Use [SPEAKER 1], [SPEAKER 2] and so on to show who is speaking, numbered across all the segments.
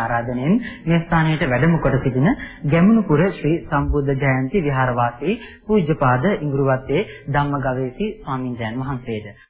[SPEAKER 1] ආරාධනෙන් මේ ස්ථානයට වැඩම කොට සිටින ගැමුණුපුර ශ්‍රී සම්බුද්ධ ජයන්ති විහාරවාසී පූජ්‍යපාද ඉඟුරුවත්තේ ධම්මගවේෂී ස්වාමින්දයන් වහන්සේට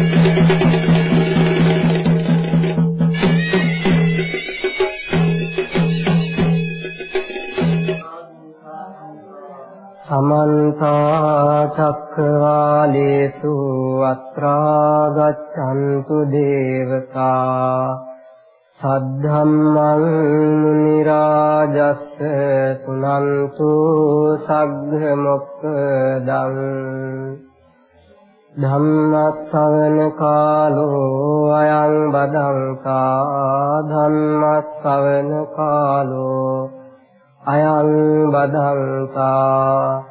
[SPEAKER 2] සමන්තා චක්කවාලේසු අත්‍රා ගච්ඡන්තු දේවතා සද්ධම්මං මුනි රාජස්ස සුනන්තු සග්ග මොක්ඛදං ධම්මස්සවන කාලෝ අයං බදංකා ධම්මස්සවන කාලෝ අයං බදංකා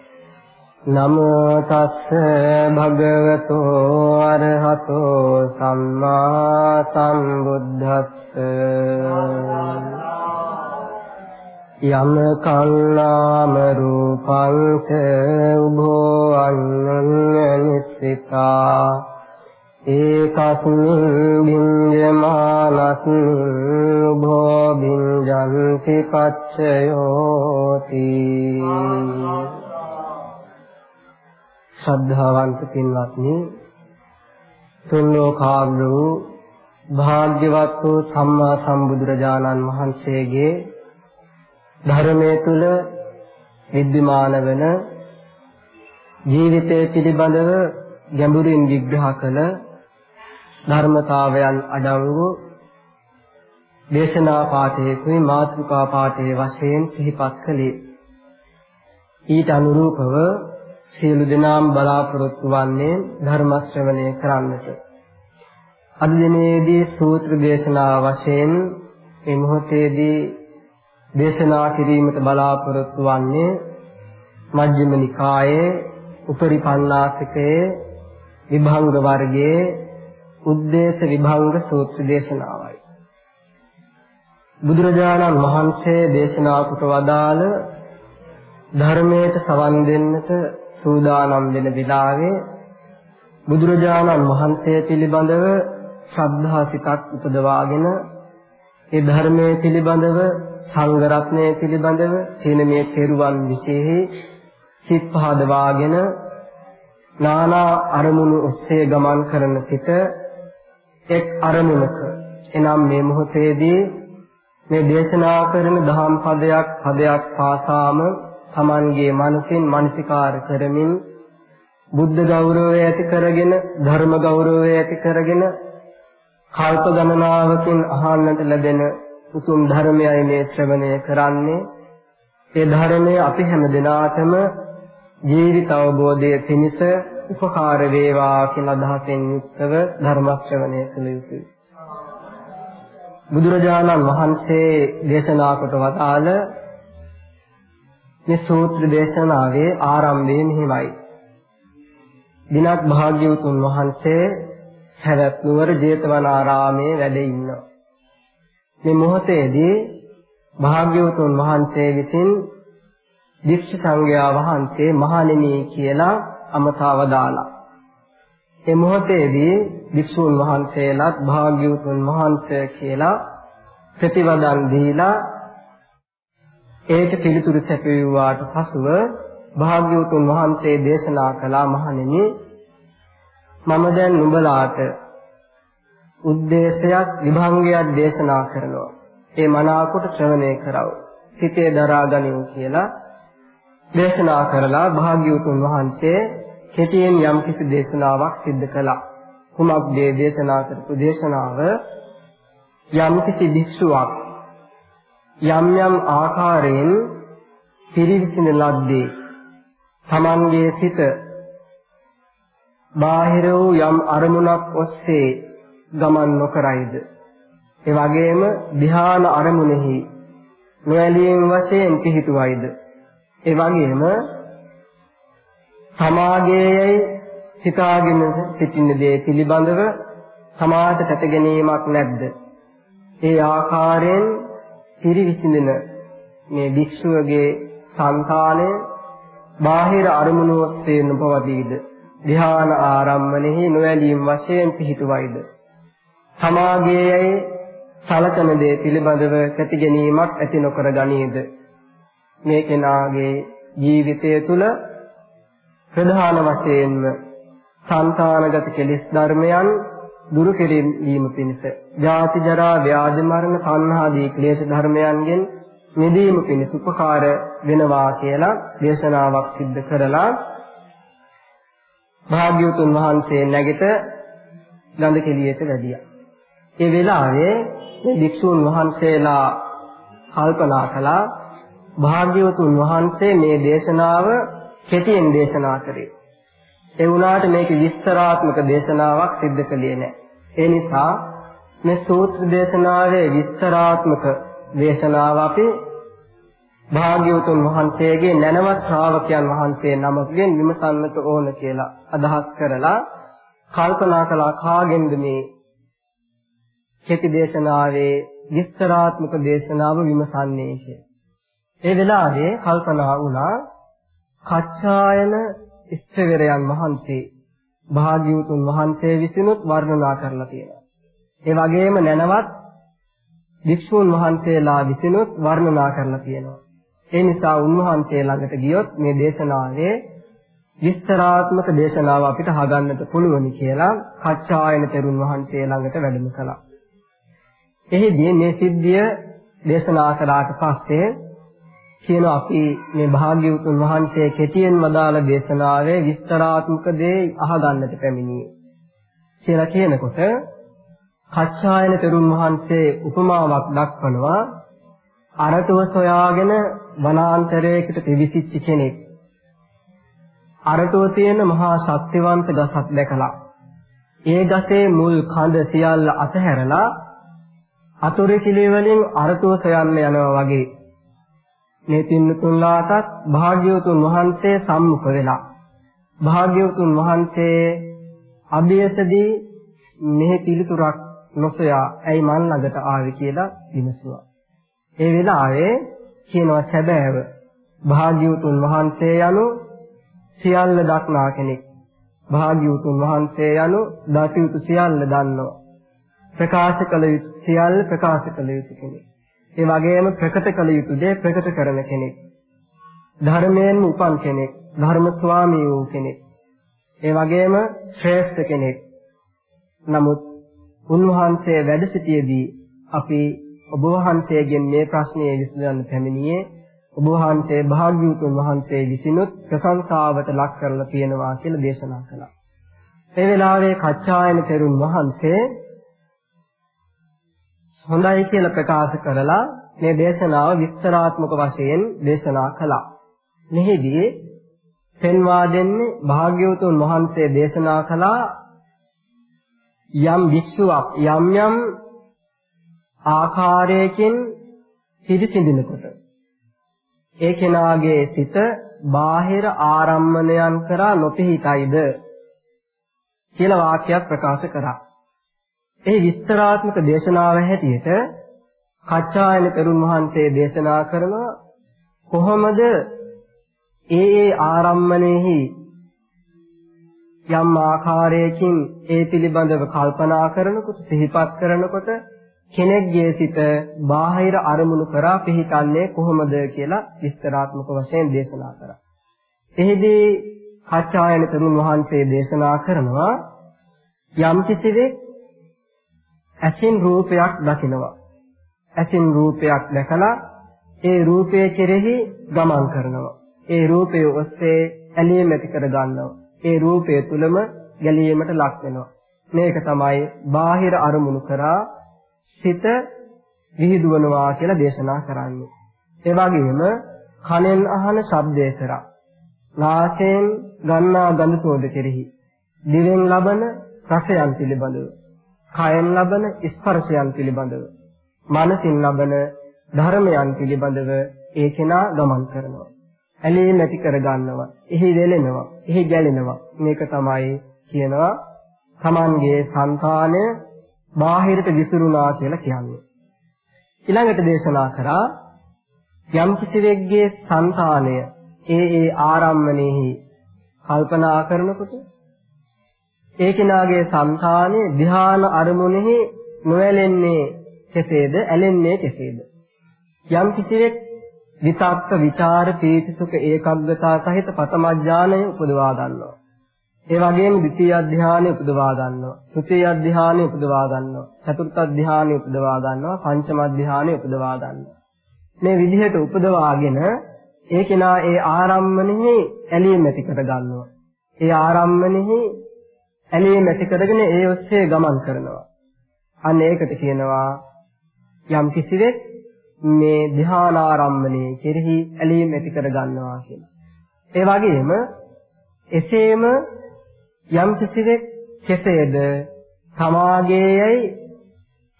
[SPEAKER 2] නමෝ තස්ස භගවතෝ අරහතෝ සම්මා සම්බුද්දස්ස. යම කල්ලාම රූපං ච උභෝ අඤ්ඤනිස්සිතා ඒකස්මින් බින්ජමානස්මින් උභෝ බින්ජන්ති පච්චයෝති. ශ්‍රද්ධාවන්ත පින්වත්නි තුන් ලෝකාග්‍ර වූ භාග්‍යවත් වූ සම්මා සම්බුදුරජාණන් වහන්සේගේ ධර්මයේ තුල විද්‍යමාන වෙන ජීවිතය පිළිබඳව ගැඹුරින් විග්‍රහ කළ ධර්මතාවයන් අඩංගු දේශනා පාඨයකුයි මාතෘකා පාඨයේ වශයෙන් සිහිපත් කළේ. ඊට අනුරූපව සියලු දෙනාම බලාපොරොත්තු වන්නේ ධර්ම ශ්‍රවණය කරන්නට අද දිනේදී සූත්‍ර දේශනා වශයෙන් මේ මොහොතේදී දේශනා කිරීමට බලාපොරොත්තු වන්නේ මජ්ක්‍ධිම නිකායේ උපරිපන්නාසිකයේ විභංග වර්ගයේ උද්දේශ විභංග සූත්‍ර දේශනාවයි. බුදුරජාණන් වහන්සේ දේශනා කොට වදාළ ධර්මයට සවන් දෙන්නට සූදානම් වෙන වෙලාවේ බුදුරජාණන් වහන්සේ පිළිබඳව ශ්‍රද්ධා සිතක් උපදවාගෙන ඒ ධර්මයේ පිළිබඳව සංඝ රත්නයේ පිළිබඳව සීනමේ පෙරුවන් විශේෂෙහි සිත් පහදවාගෙන නානා අරමුණු ඔස්සේ ගමන් කරන සිට එක් අරමුණක. එනම් මේ මොහොතේදී මේ දේශනා කරන දහම් පදයක් පදයක් පාසාම Tamanගේ මනසින් මානසිකාර කරමින් බුද්ධ ගෞරවය ඇති කරගෙන ධර්ම ගෞරවය ඇති කරගෙන කල්ප ගණනාවකින් අහන්නට ලැබෙන උතුම් ධර්මයයි මේ ශ්‍රවණය කරන්නේ ඒ ධර්මය අපි හැම දිනාටම ජීවිත අවබෝධය පිණිස උපකාර වේවා කියන අදහසෙන් යුක්තව ධර්ම ශ්‍රවණය කළ යුතුයි. බුදුරජාණන් වහන්සේ දේශනා කොට වදාළ මේ සූත්‍ර දේශනාවේ ආරම්භය මෙහිමයි. දිනක් භාග්‍යවතුන් වහන්සේ හැවත් නුවර ජේතවනාරාමේ වැඩ ඉන්නවා. මේ මොහොතේදී භාග්‍යවතුන් වහන්සේ විසින් දික්ෂ සංඝයා වහන්සේ මහණෙනි කියලා අමතාව දාලා. ඒ මොහොතේදී වික්ෂුන් වහන්සේලාත් භාග්‍යවතුන් වහන්සේ කියලා ප්‍රතිවදන් දීලා ඒට පිළිතුරු සැපයුවාට පසුව භාග්‍යවතුන් වහන්සේ දේශනා කළා මහණෙනි මම දැන් නුඹලාට උද්දේශයක් විභංගයක් දේශනා කරනවා. ඒ මනාකොට ශ්‍රවණය කරව. සිතේ දරා ගනිමු කියලා දේශනා කරලා භාග්‍යවතුන් වහන්සේ කෙටියෙන් යම් කිසි දේශනාවක් සිද්ධ කළා. කුමක්ද දේශනා කරපු දේශනාව? යම් කිසි භික්ෂුවක් යම් යම් ආකාරයෙන් පිරිවිසින ලද්දේ තමන්ගේ සිත බාහිර වූ යම් අරමුණක් ඔස්සේ ගමන් නොකරයිද? ඒ වගේම ධ්‍යාන අරමුණෙහි නොඇලීම් වශයෙන් පිහිටුවයිද? ඒ වගේම සමාගයේයි සිතාගෙන සිටින දේ පිළිබඳව සමාත තැත ගැනීමක් නැද්ද? ඒ ආකාරයෙන් පිරිවිසිඳෙන මේ භික්ෂුවගේ సంతාණය බාහිර අරමුණු ඔස්සේ නොපවතීද? ධ්‍යාන ආරම්මනෙහි නොඇලීම් වශයෙන් පිහිටුවයිද? සමාගයේයි සලකන දේ පිළිබඳව කැටි ගැනීමක් ඇති නොකර ගනීද? මේ කෙනාගේ ජීවිතය තුළ ප්‍රධාන වශයෙන්ම සංතානගත කෙලෙස් ධර්මයන් දුරු කිරීම පිණිස ජාති ජරා ව්‍යාධි මරණ සංහාදී ක්ලේශ ධර්මයන්ගෙන් මිදීම පිණිස උපකාර වෙනවා කියලා දේශනාවක් සිද්ධ කරලා භාග්‍යවතුන් වහන්සේ නැගිට ගඳ කෙලියට වැඩියා. ඒ වෙලාවේ මේ භික්ෂුන් වහන්සේලා කල්පනා කළා භාග්‍යවතුන් වහන්සේ මේ දේශනාව කෙටියෙන් දේශනා කරේ. ඒ වුණාට මේක විස්තරාත්මක දේශනාවක් සිද්ධ කළේ නැහැ. ඒ නිසා මේ සූත්‍ර දේශනාවේ විස්තරාත්මක දේශනාව අපි භාග්‍යවතුන් වහන්සේගේ නැනවත් ශ්‍රාවකයන් වහන්සේ නමකගෙන් විමසන්නට ඕන කියලා අදහස් කරලා කල්පනා කළා කාගෙන්ද මේ කෙටි දේශනාවේ විස්තරාත්මක දේශනාව විමසන්නේ කියලා. ඒ වෙලාවේ කල්පනා වුණා කච්චායන ඉස්තවරයන් වහන්සේ භාග්‍යවතුන් වහන්සේ විසිනුත් වර්ණනා කරලා තියෙනවා. ඒ වගේම නැනවත් වික්ෂුන් වහන්සේලා විසිනුත් වර්ණනා කරලා තියෙනවා. ඒ නිසා උන්වහන්සේ ළඟට ගියොත් මේ දේශනාවේ විස්තරාත්මක දේශනාව අපිට අහගන්නට පුළුවනි කියලා කච්චායන තෙරුන් වහන්සේ ළඟට වැඩම කළා. එහිදී මේ සිද්ධිය දේශනා කරාට පස්සේ කියන අපි මේ භාග්‍යවතුන් වහන්සේ කෙටියෙන් වදාළ දේශනාවේ විස්තරාත්මක දේ අහගන්නට පැමිණියේ. කියලා කියනකොට කච්චායන තෙරුන් වහන්සේ උපමාවක් දක්වනවා අරටුව සොයාගෙන වනාන්තරයකට පිවිසිච්ච කෙනෙක්. අරටුව තියෙන මහා ශක්තිවන්ත ගසක් දැකලා ඒ ගසේ මුල් කඳ සියල්ල අතහැරලා අතුරුකිලි වලින් අරටුව සොයන්න යනවා වගේ මේ පින්නතුන්ලාටත් භාග්‍යවතුන් වහන්සේ සම්මුඛ වෙලා භාග්‍යවතුන් වහන්සේ අභියසදී මෙහි පිළිතුරක් නොසොයා ඇයි මන් ළඟට ආවේ කියලා විමසුවා. ඒ වෙලාවේ කියනවා සැබෑව භාග්‍යවතුන් වහන්සේ යනු සියල්ල දක්නා කෙනෙක්. භාග්‍යවතුන් වහන්සේ යනු දසියුතු සියල්ල දන්නවා. ප්‍රකාශ කළ යුතු සියල්ල ප්‍රකාශ කළ යුතු කෙනෙක්. ඒ වගේම ප්‍රකට කළ යුතු දේ ප්‍රකට කරන කෙනෙක්. ධර්මයෙන් උපන් කෙනෙක්, ධර්ම ස්වාමී වූ කෙනෙක්. ඒ වගේම ශ්‍රේෂ්ඨ කෙනෙක්. නමුත් උන්වහන්සේ වැඩ සිටියේදී අපි ඔබ වහන්සේගෙන් මේ ප්‍රශ්නය විසඳන්න පැමිණියේ ඔබ වහන්සේ භාග්‍යවතුන් වහන්සේ විසිනුත් ප්‍රශංසාවට ලක් කරලා තියෙනවා කියලා දේශනා කළා. ඒ වෙලාවේ කච්චායන තෙරුන් වහන්සේ හොඳයි කියලා ප්‍රකාශ කරලා මේ දේශනාව විස්තරාත්මක වශයෙන් දේශනා කළා. මෙහිදී පෙන්වා දෙන්නේ භාග්‍යවතුන් වහන්සේ දේශනා කළා යම් වික්ෂුවක් යම් යම් ආකාරයකින් පිරිසිඳිනකොට ඒ කෙනාගේ සිත බාහිර ආරම්මණයන් කරා නොපිහිටයිද කියලා වාක්‍යයක් ප්‍රකාශ කරා. ඒ විස්තරාත්මක දේශනාව හැටියට කච්චායන තෙරුන් වහන්සේ දේශනා කරන කොහොමද ඒ ඒ ආරම්මණයෙහි යම් ආකාරයකින් ඒ පිළිබඳව කල්පනා කරනකොට සිහිපත් කරනකොට කෙනෙක්ගේ සිත බාහිර අරමුණු කරා පිහිටන්නේ කොහොමද කියලා විස්තරාත්මක වශයෙන් දේශනා කරා. එහිදී කච්චායන තෙරුන් වහන්සේ දේශනා කරනවා යම් කිසිවෙක් ඇසින් රූපයක් දකිනවා. ඇසින් රූපයක් දැකලා ඒ රූපය කෙරෙහි ගමන් කරනවා. ඒ රූපය ඔස්සේ ඇලීම ඇති කර ගන්නවා. ඒ රූපය තුලම ගැලීමට ලක් වෙනවා. මේක තමයි බාහිර අරමුණු කරා සිත විහිදුවනවා කියලා දේශනා කරන්නේ. ඒ වගේම කනෙන් අහන ශබ්දය කරා නාසයෙන් ගන්නා ගඳ සුවඳ කෙරෙහි දිවෙන් ලබන රසයන් පිළිබඳව කයෙන් ලබන ස්පර්ශයන් පිළිබඳව මනසින් ලබන ධර්මයන් පිළිබඳව ඒ කෙනා ගමන් කරනවා. ඇලේ නැති කර ගන්නවා එහි වෙලෙනවා එහි ගැලෙනවා. මේක තමයි කියනවා Tamanගේ సంతානය බාහිරට විසිරුණා කියලා කියන්නේ. ඊළඟට දේශනා කරා යම් කිසිවෙක්ගේ సంతානය ඒ ඒ ආරම්මණයෙහි කල්පනා කරනකොට ඒ කෙනාගේ సంతානේ ධ්‍යාන අරමුණෙහි නොඇලෙන්නේ කෙසේද? ඇලෙන්නේ කෙසේද? යම් කිසිවෙක් විතක්ක ਵਿਚාර පීති සුඛ ඒකග්ගතා සහිත පතම ඥානය උපදවා ගන්නවා. ඒ වගේම ද්විතීය අධ්‍යානෙ උපදවා ගන්නවා. තෘතීය අධ්‍යානෙ උපදවා ගන්නවා. චතුර්ථ අධ්‍යානෙ උපදවා ගන්නවා. පංචම අධ්‍යානෙ උපදවා ගන්නවා. මේ විදිහට උපදවාගෙන ඒ කෙනා ඒ ආරම්මණයෙහි ඇලීම ඇති කර ගන්නවා. ඒ ආරම්මණයෙහි ඇලීම ඇති කරගෙන ඒ ඔස්සේ ගමන් කරනවා. අන්න ඒකට කියනවා යම් කිසිවෙක් මේ ධානාරම්මණය කෙරෙහි ඇලීම ඇති කර ගන්නවා කියලා. ඒ වගේම එසේම යම් කිසිවෙක් කෙසේද තමාගේයයි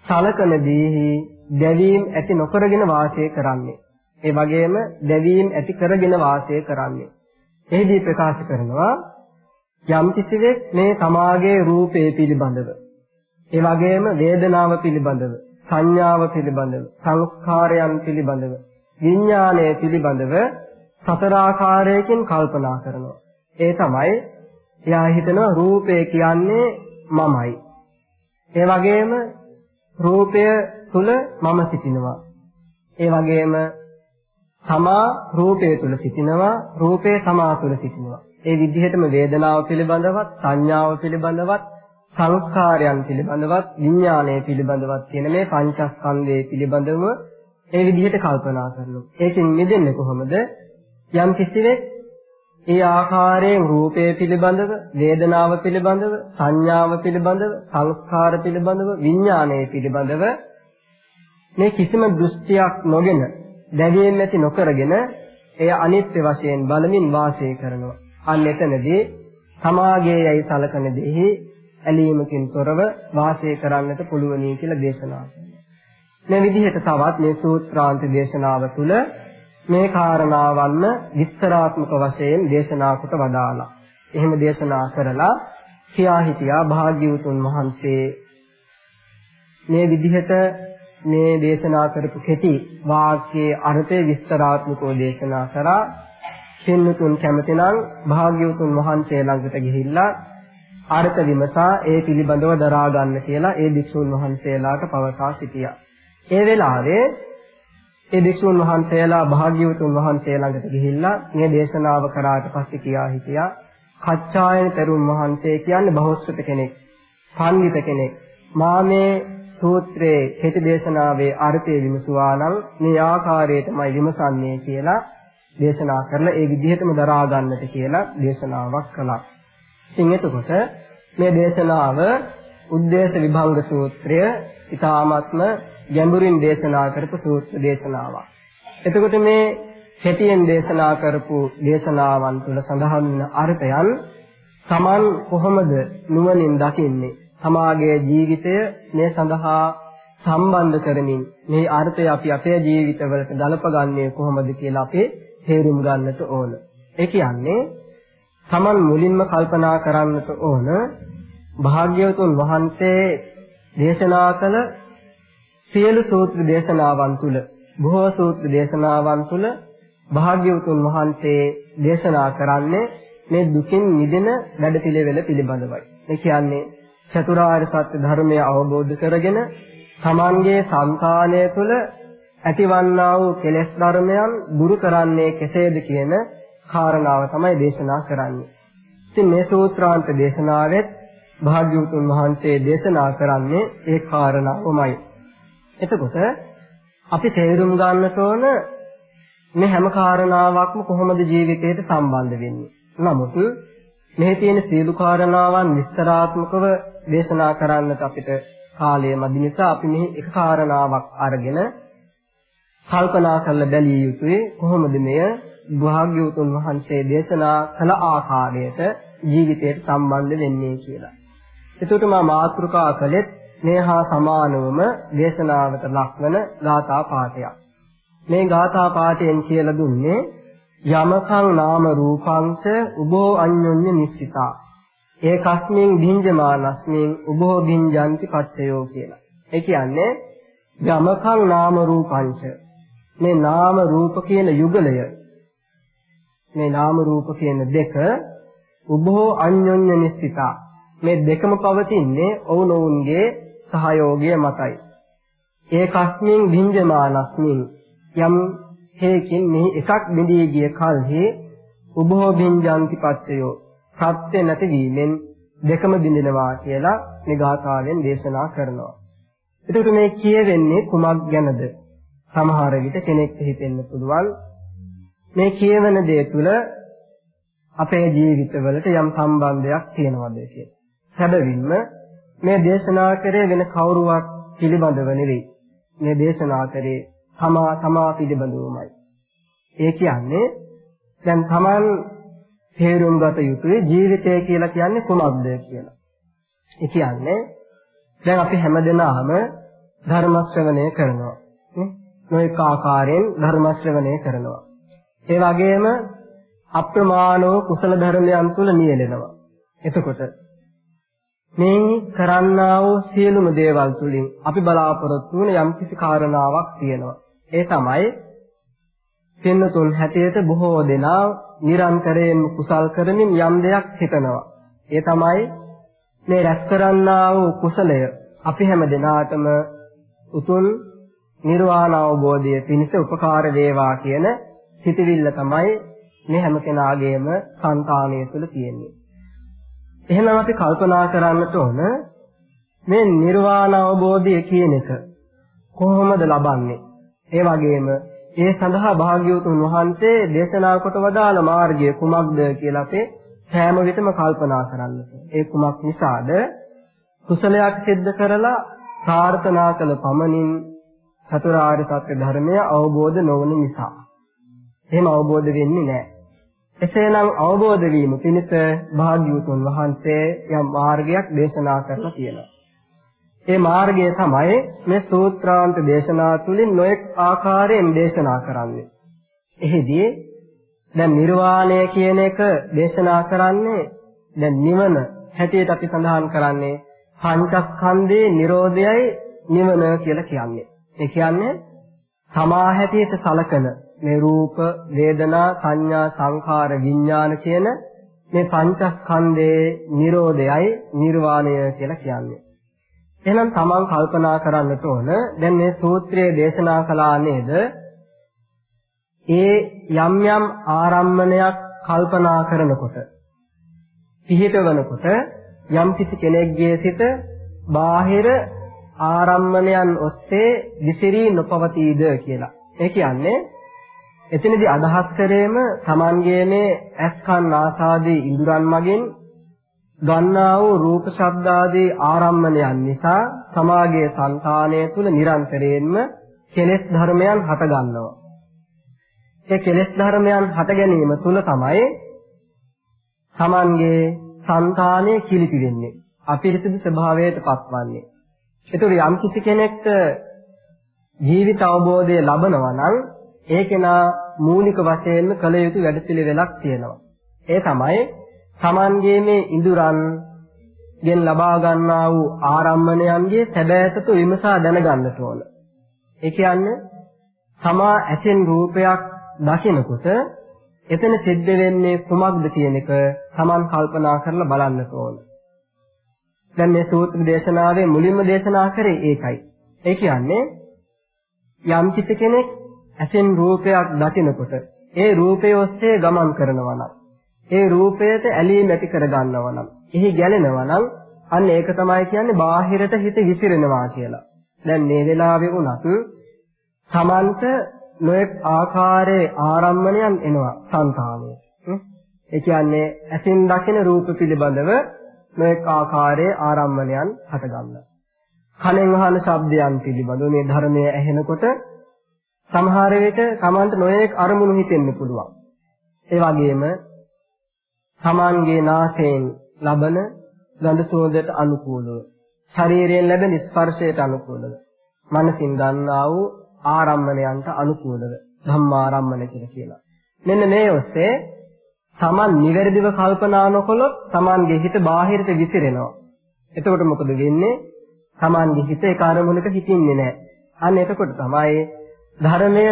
[SPEAKER 2] සලකන දේහි දැවීම් ඇති නොකරගෙන වාසය කරන්නේ. ඒ වගේම දැවීම් ඇති කරගෙන වාසය කරන්නේ. එහිදී ප්‍රකාශ කරනවා යම් කිසිවෙක් මේ තමාගේ රූපේ පිළිබඳව ඒ වගේම වේදනාව පිළිබඳව සංඥාව පිළිබඳව සංස්කාරයන් පිළිබඳව විඥානය පිළිබඳව සතර ආකාරයකින් කල්පනා කරනවා. ඒ තමයි එයා හිතනවා රූපය කියන්නේ මමයි. ඒ වගේම රූපය තුල මම සිටිනවා. ඒ වගේම තමා රූපය තුල සිටිනවා, රූපය තමා තුල සිටිනවා. ඒ විදිහටම වේදනාව පිළිබඳවත්, සංඥාව පිළිබඳවත්, සංස්කාරයන් පිළිබඳවත්, විඥානය පිළිබඳවත් කියන මේ පංචස්කන්ධය පිළිබඳව ඒ විදිහට කල්පනා කරනවා. ඒකෙන් මිදෙන්නේ කොහොමද? යම් කිසිවෙක් ඒ ආකාරයෙන් රූපය පිළිබඳව, වේදනාව පිළිබඳව, සංඥාව පිළිබඳව, සංස්කාර පිළිබඳව, විඥානය පිළිබඳව මේ කිසිම දෘෂ්ටියක් නොගෙන දැවීම ඇති නොකරගෙන එය අනිත්‍ය වශයෙන් බලමින් වාසය කරනවා. අන්න එතනදී සමාගයේ යයි සලකන දෙහි ඇලීමකින් තොරව වාසය කරන්නට පුළුවනි කියලා දේශනා මේ විදිහට තවත් මේ සූත්‍රාන්ත දේශනාව තුළ මේ කාරණාවන්ම විස්තරාත්මක වශයෙන් දේශනා කොට වදාලා. එහෙම දේශනා කරලා කියා හිටියා භාග්‍යවතුන් වහන්සේ මේ විදිහට මේ දේශනා කරපු කෙටි වාක්‍යයේ අර්ථය විස්තරාත්මකව දේශනා කරා සින්නතුන් කැමතිනම් භාග්‍යවතුන් වහන්සේ ළඟට ගිහිල්ලා අර්ථ විමසා ඒ පිළිබඳව දරා ගන්න කියලා ඒ භික්ෂුන් වහන්සේලාට පවසා සිටියා. ඒ වෙලාවේ ඒ භික්ෂුන් වහන්සේලා භාග්‍යවතුන් වහන්සේ ළඟට ගිහිල්ලා මේ දේශනාව කරාට පස්සේ කියා හිටියා කච්චායන තරුණ වහන්සේ කියන්නේ බහොස්සත කෙනෙක්, පඬිත කෙනෙක්. මා මේ සූත්‍රයේ හේතු දේශනාවේ අර්ථය විමසුවා නම් මේ ආකාරයටමයි විමසන්නේ කියලා දේශනා කරලා ඒ විදිහටම දරා ගන්නට කියලා දේශනාවක් කළා. ඉතින් එතකොට මේ දේශනාව උද්දේශ විභංග සූත්‍රය ඊ타ත්ම ගැඹුරින් දේශනා කරපු සූත්‍ර දේශනාවක්. එතකොට මේ කෙටියෙන් දේශනා කරපු දේශනාවන් තුළ සඳහන් වන අර්ථයන් Taman කොහොමද නුවණින් දකින්නේ සමාගයේ ජීවිතය මේ සඳහා සම්බන්ධ කරමින් මේ අර්ථය අපි අපේ ජීවිතවලට ගලපගන්නේ කොහොමද කියලා අපි තේරුම් ගන්නට ඕන. ඒ කියන්නේ Taman මුලින්ම කල්පනා කරන්නට ඕන භාග්‍යවතුන් වහන්සේ දේශනා කළ සියලු සූත්‍ර දේශනාවන් තුල බොහෝ සූත්‍ර දේශනාවන් තුල භාග්‍යවතුන් වහන්සේ දේශනා කරන්නේ මේ දුකින් මිදෙන වැඩපිළිවෙල පිළිබඳවයි. ඒ කියන්නේ චතුරාර්ය සත්‍ය ධර්මය අවබෝධ කරගෙන තමන්ගේ సంతානය තුළ ඇතිවන්නා වූ කෙලෙස් ධර්මයන් දුරු කරන්නේ කෙසේද කියන කාරණාව තමයි දේශනා කරන්නේ. ඉතින් මේ සූත්‍රාන්ත දේශනාවෙත් භාග්‍යවතුන් වහන්සේ දේශනා කරන්නේ ඒ කාරණාවමයි. එතකොට අපි තේරුම් ගන්නට ඕන මේ හැම කාරණාවක්ම කොහොමද ජීවිතයට සම්බන්ධ වෙන්නේ. නමුත් මේ තියෙන සියලු කාරණාවන් විස්තරාත්මකව දේශනා කරන්නට අපිට කාලය මදි නිසා අපි මේ එක කාරණාවක් අරගෙන කල්පනා කරලා බැලිය යුතුයි කොහොමද මෙය භාග්‍යවතුන් වහන්සේ දේශනා කළ ආකාරයට ජීවිතයට සම්බන්ධ වෙන්නේ කියලා. එතකොට මා මාතෘකා කළෙත් මේ හා සමානවම දේශනාවට ලක්වන ගාථා පාඨයක්. මේ ගාථා පාඨයෙන් කියලා දුන්නේ යමකං නාම රූපංච උභෝ අඤ්ඤොඤ්ඤ නිස්සිතා ඒකස්මින් භින්ජමානස්මින් උභෝ භින්ජಂತಿ පච්චයෝ කියලා. ඒ කියන්නේ යමකං නාම රූපංච මේ නාම රූප කියන යුගලය මේ නාම රූප කියන දෙක උභෝ අඤ්ඤොඤ්ඤ නිස්සිතා මේ දෙකම පවතින්නේ ඔවුනොවුන්ගේ සහයෝගය මතයි. ඒකස්මින් භින්ජමානස්මින් යම් හේකින් මෙහි එකක් බිඳී ගිය කල්හි උභෝ බින්ජාන්ති පච්චයෝ සත්‍ය නැති වීමෙන් දෙකම බිඳිනවා කියලා මේ ගාථාවෙන් දේශනා කරනවා. එතකොට මේ කියවෙන්නේ කුමක් ගැනද? සමහර විට කෙනෙක්ට හිතෙන්න පුළුවන් මේ කියවන දේ තුල අපේ ජීවිතවලට යම් සම්බන්ධයක් තියෙනවද කියලා. සැබවින්ම මේ දේශනා කරේ වෙන කවුරුවක් පිළිබඳව නෙවෙයි. මේ දේශනා කරේ තමා තමා පිළිබඳවමයි. ඒ කියන්නේ දැන් Taman තේරුම් ගත යුතුයි ජීවිතය කියලා කියන්නේ කුමක්ද කියලා. ඒ කියන්නේ දැන් අපි හැමදෙනාම ධර්ම ශ්‍රවණය කරනවා. නොඑක ආකාරයෙන් ධර්ම ශ්‍රවණය කරනවා. ඒ වගේම අප්‍රමාණව කුසල ධර්මයන් තුල නියැලෙනවා. එතකොට මේ කරන්නා වූ සියලුම දේවල් තුලින් අපි බලාපොරොත්තු වන යම්කිසි කාරණාවක් තියෙනවා. ඒ තමයි පින්නතුන් හැටියට බොහෝ දෙනා නිරන්තරයෙන් කුසල් කරමින් යම් දෙයක් හිතනවා. ඒ තමයි මේ රැස් කරන්නා වූ කුසලය අපි හැම දිනාටම උතුම් නිර්වාණ අවබෝධය පිණිස උපකාර වේවා කියන සිතවිල්ල තමයි මේ හැම කෙනාගේම సంతානය තුළ තියෙන්නේ. එහෙනම් අපි කල්පනා කරන්නට ඕන මේ නිර්වාණ අවබෝධය කියන එක කොහොමද ලබන්නේ? ඒ වගේම ඒ සඳහා භාග්‍යවතුන් වහන්සේ දේශනා කොට වදාළ මාර්ගය කුමක්ද කියලා අපේ සෑම විටම කල්පනා කරන්න. ඒ කුමක් නිසාද? කුසලයක් සිද්ධ කරලා ප්‍රාර්ථනා කළ පමණින් චතුරාර්ය සත්‍ය ධර්මය අවබෝධ නොවන නිසා. එහෙම අවබෝධ වෙන්නේ නැහැ. එසේනම් අවබෝධ වීම පිණිස භාග්‍යවතුන් වහන්සේ යම් මාර්ගයක් දේශනා කරලා තියෙනවා. ඒ මාර්ගය තමයි මේ සූත්‍රාන්ත දේශනා තුලින් නොඑක් ආකාරයෙන් දේශනා කරන්නේ. එහිදී දැන් නිර්වාණය කියන එක දේශනා කරන්නේ දැන් නිවන හැටියට අපි සඳහන් කරන්නේ පංචස්කන්ධේ Nirodhayai නිවන කියලා කියන්නේ. ඒ කියන්නේ තමා හැටියට සලකන මේ රූප, වේදනා, සංඥා, සංඛාර, විඥාන කියන මේ පංචස්කන්ධේ Nirodhayai නිර්වාණය කියලා කියන්නේ. එහෙනම් තමන් කල්පනා කරන්නට ඕන දැන් මේ සූත්‍රයේ දේශනා කළා නේද? ඒ යම් යම් ආරම්මණයක් කල්පනා කරනකොට පිහිටවනකොට යම් කිසි කෙනෙක්ගේ සිත බාහිර ආරම්මණයන් ඔස්සේ විසිරී නොපවතීද කියලා. ඒ කියන්නේ එතනදී අදහස් කරේම Tamanගේ මේ ඇස්කන් ආසාදී ඉඳුරන් මගින් ගන්නා වූ රූප ශබ්ද ආදී ආරම්මණයන් නිසා සමාගයේ సంతානය තුල නිරන්තරයෙන්ම කෙලෙස් ධර්මයන් හට ගන්නවා. ඒ කෙලෙස් ධර්මයන් හට ගැනීම තුල තමයි Tamanගේ సంతානය කිලිති වෙන්නේ. අපිරිසිදු ස්වභාවයට පත්වන්නේ. ඒතර යම් කිසි කෙනෙක්ට ජීවිත අවබෝධය ලබනවා නම් ඒ කෙනා මූලික වශයෙන්ම කළ යුතු වැඩපිළිවෙලක් තියෙනවා. ඒ තමයි Tamanගේ මේ ඉඳුරන් ගෙන් ලබා ගන්නා වූ ආරම්මණයන්ගේ සැබෑසතු විමසා දැනගන්නට ඕන. ඒ කියන්නේ තමා ඇසෙන් රූපයක් දකිනකොට එතන සිද්ධ වෙන්නේ කුමක්ද කියන එක Taman කල්පනා කරලා බලන්නට ඕන. දැන් මේ සූත්‍ර දේශනාවේ මුලින්ම දේශනා කරේ ඒකයි. ඒ කියන්නේ යම් කිසි කෙනෙක් ඇසෙන් රූපයක් දකිනකොට ඒ රූපය ඔස්සේ ගමන් කරනවා නම් ඒ රූපයට ඇලීම ඇති කර ගන්නවා නම්, එහි ගැලෙනවා නම් අන්න ඒක තමයි කියන්නේ බාහිරට හිත විසිරෙනවා කියලා. දැන් මේ වෙලාවේ වුණත් Tamanට නොඑක් ආකාරයේ ආරම්මණයන් එනවා సంతානයේ. ඒ කියන්නේ ඇසින් දකින රූප පිළිබඳව නොඑක් ආකාරයේ ආරම්මණයන් හටගන්නවා. කනෙන් අහන ශබ්දයන් පිළිබඳව මේ ධර්මය ඇහෙනකොට සමහර විට Tamanට නොඑක් අරමුණු හිතෙන්න පුළුවන්. ඒ වගේම Tamanගේ නාසයෙන් ලබන ගඳ සුවඳට අනුකූලව ශරීරයෙන් ලැබෙන ස්පර්ශයට අනුකූලව මනසින් ගන්නා වූ ආරම්මණයන්ට අනුකූලව ධම්මාරම්මන කියලා කියනවා. මෙන්න මේ ඔස්සේ Taman නිවැරදිව කල්පනා නොකළොත් Tamanගේ හිත බාහිරට විසිරෙනවා. එතකොට මොකද වෙන්නේ? Tamanගේ හිත ඒ කාර්මුණක හිතින්නේ නැහැ. අන්න එතකොට තමයි ධර්මය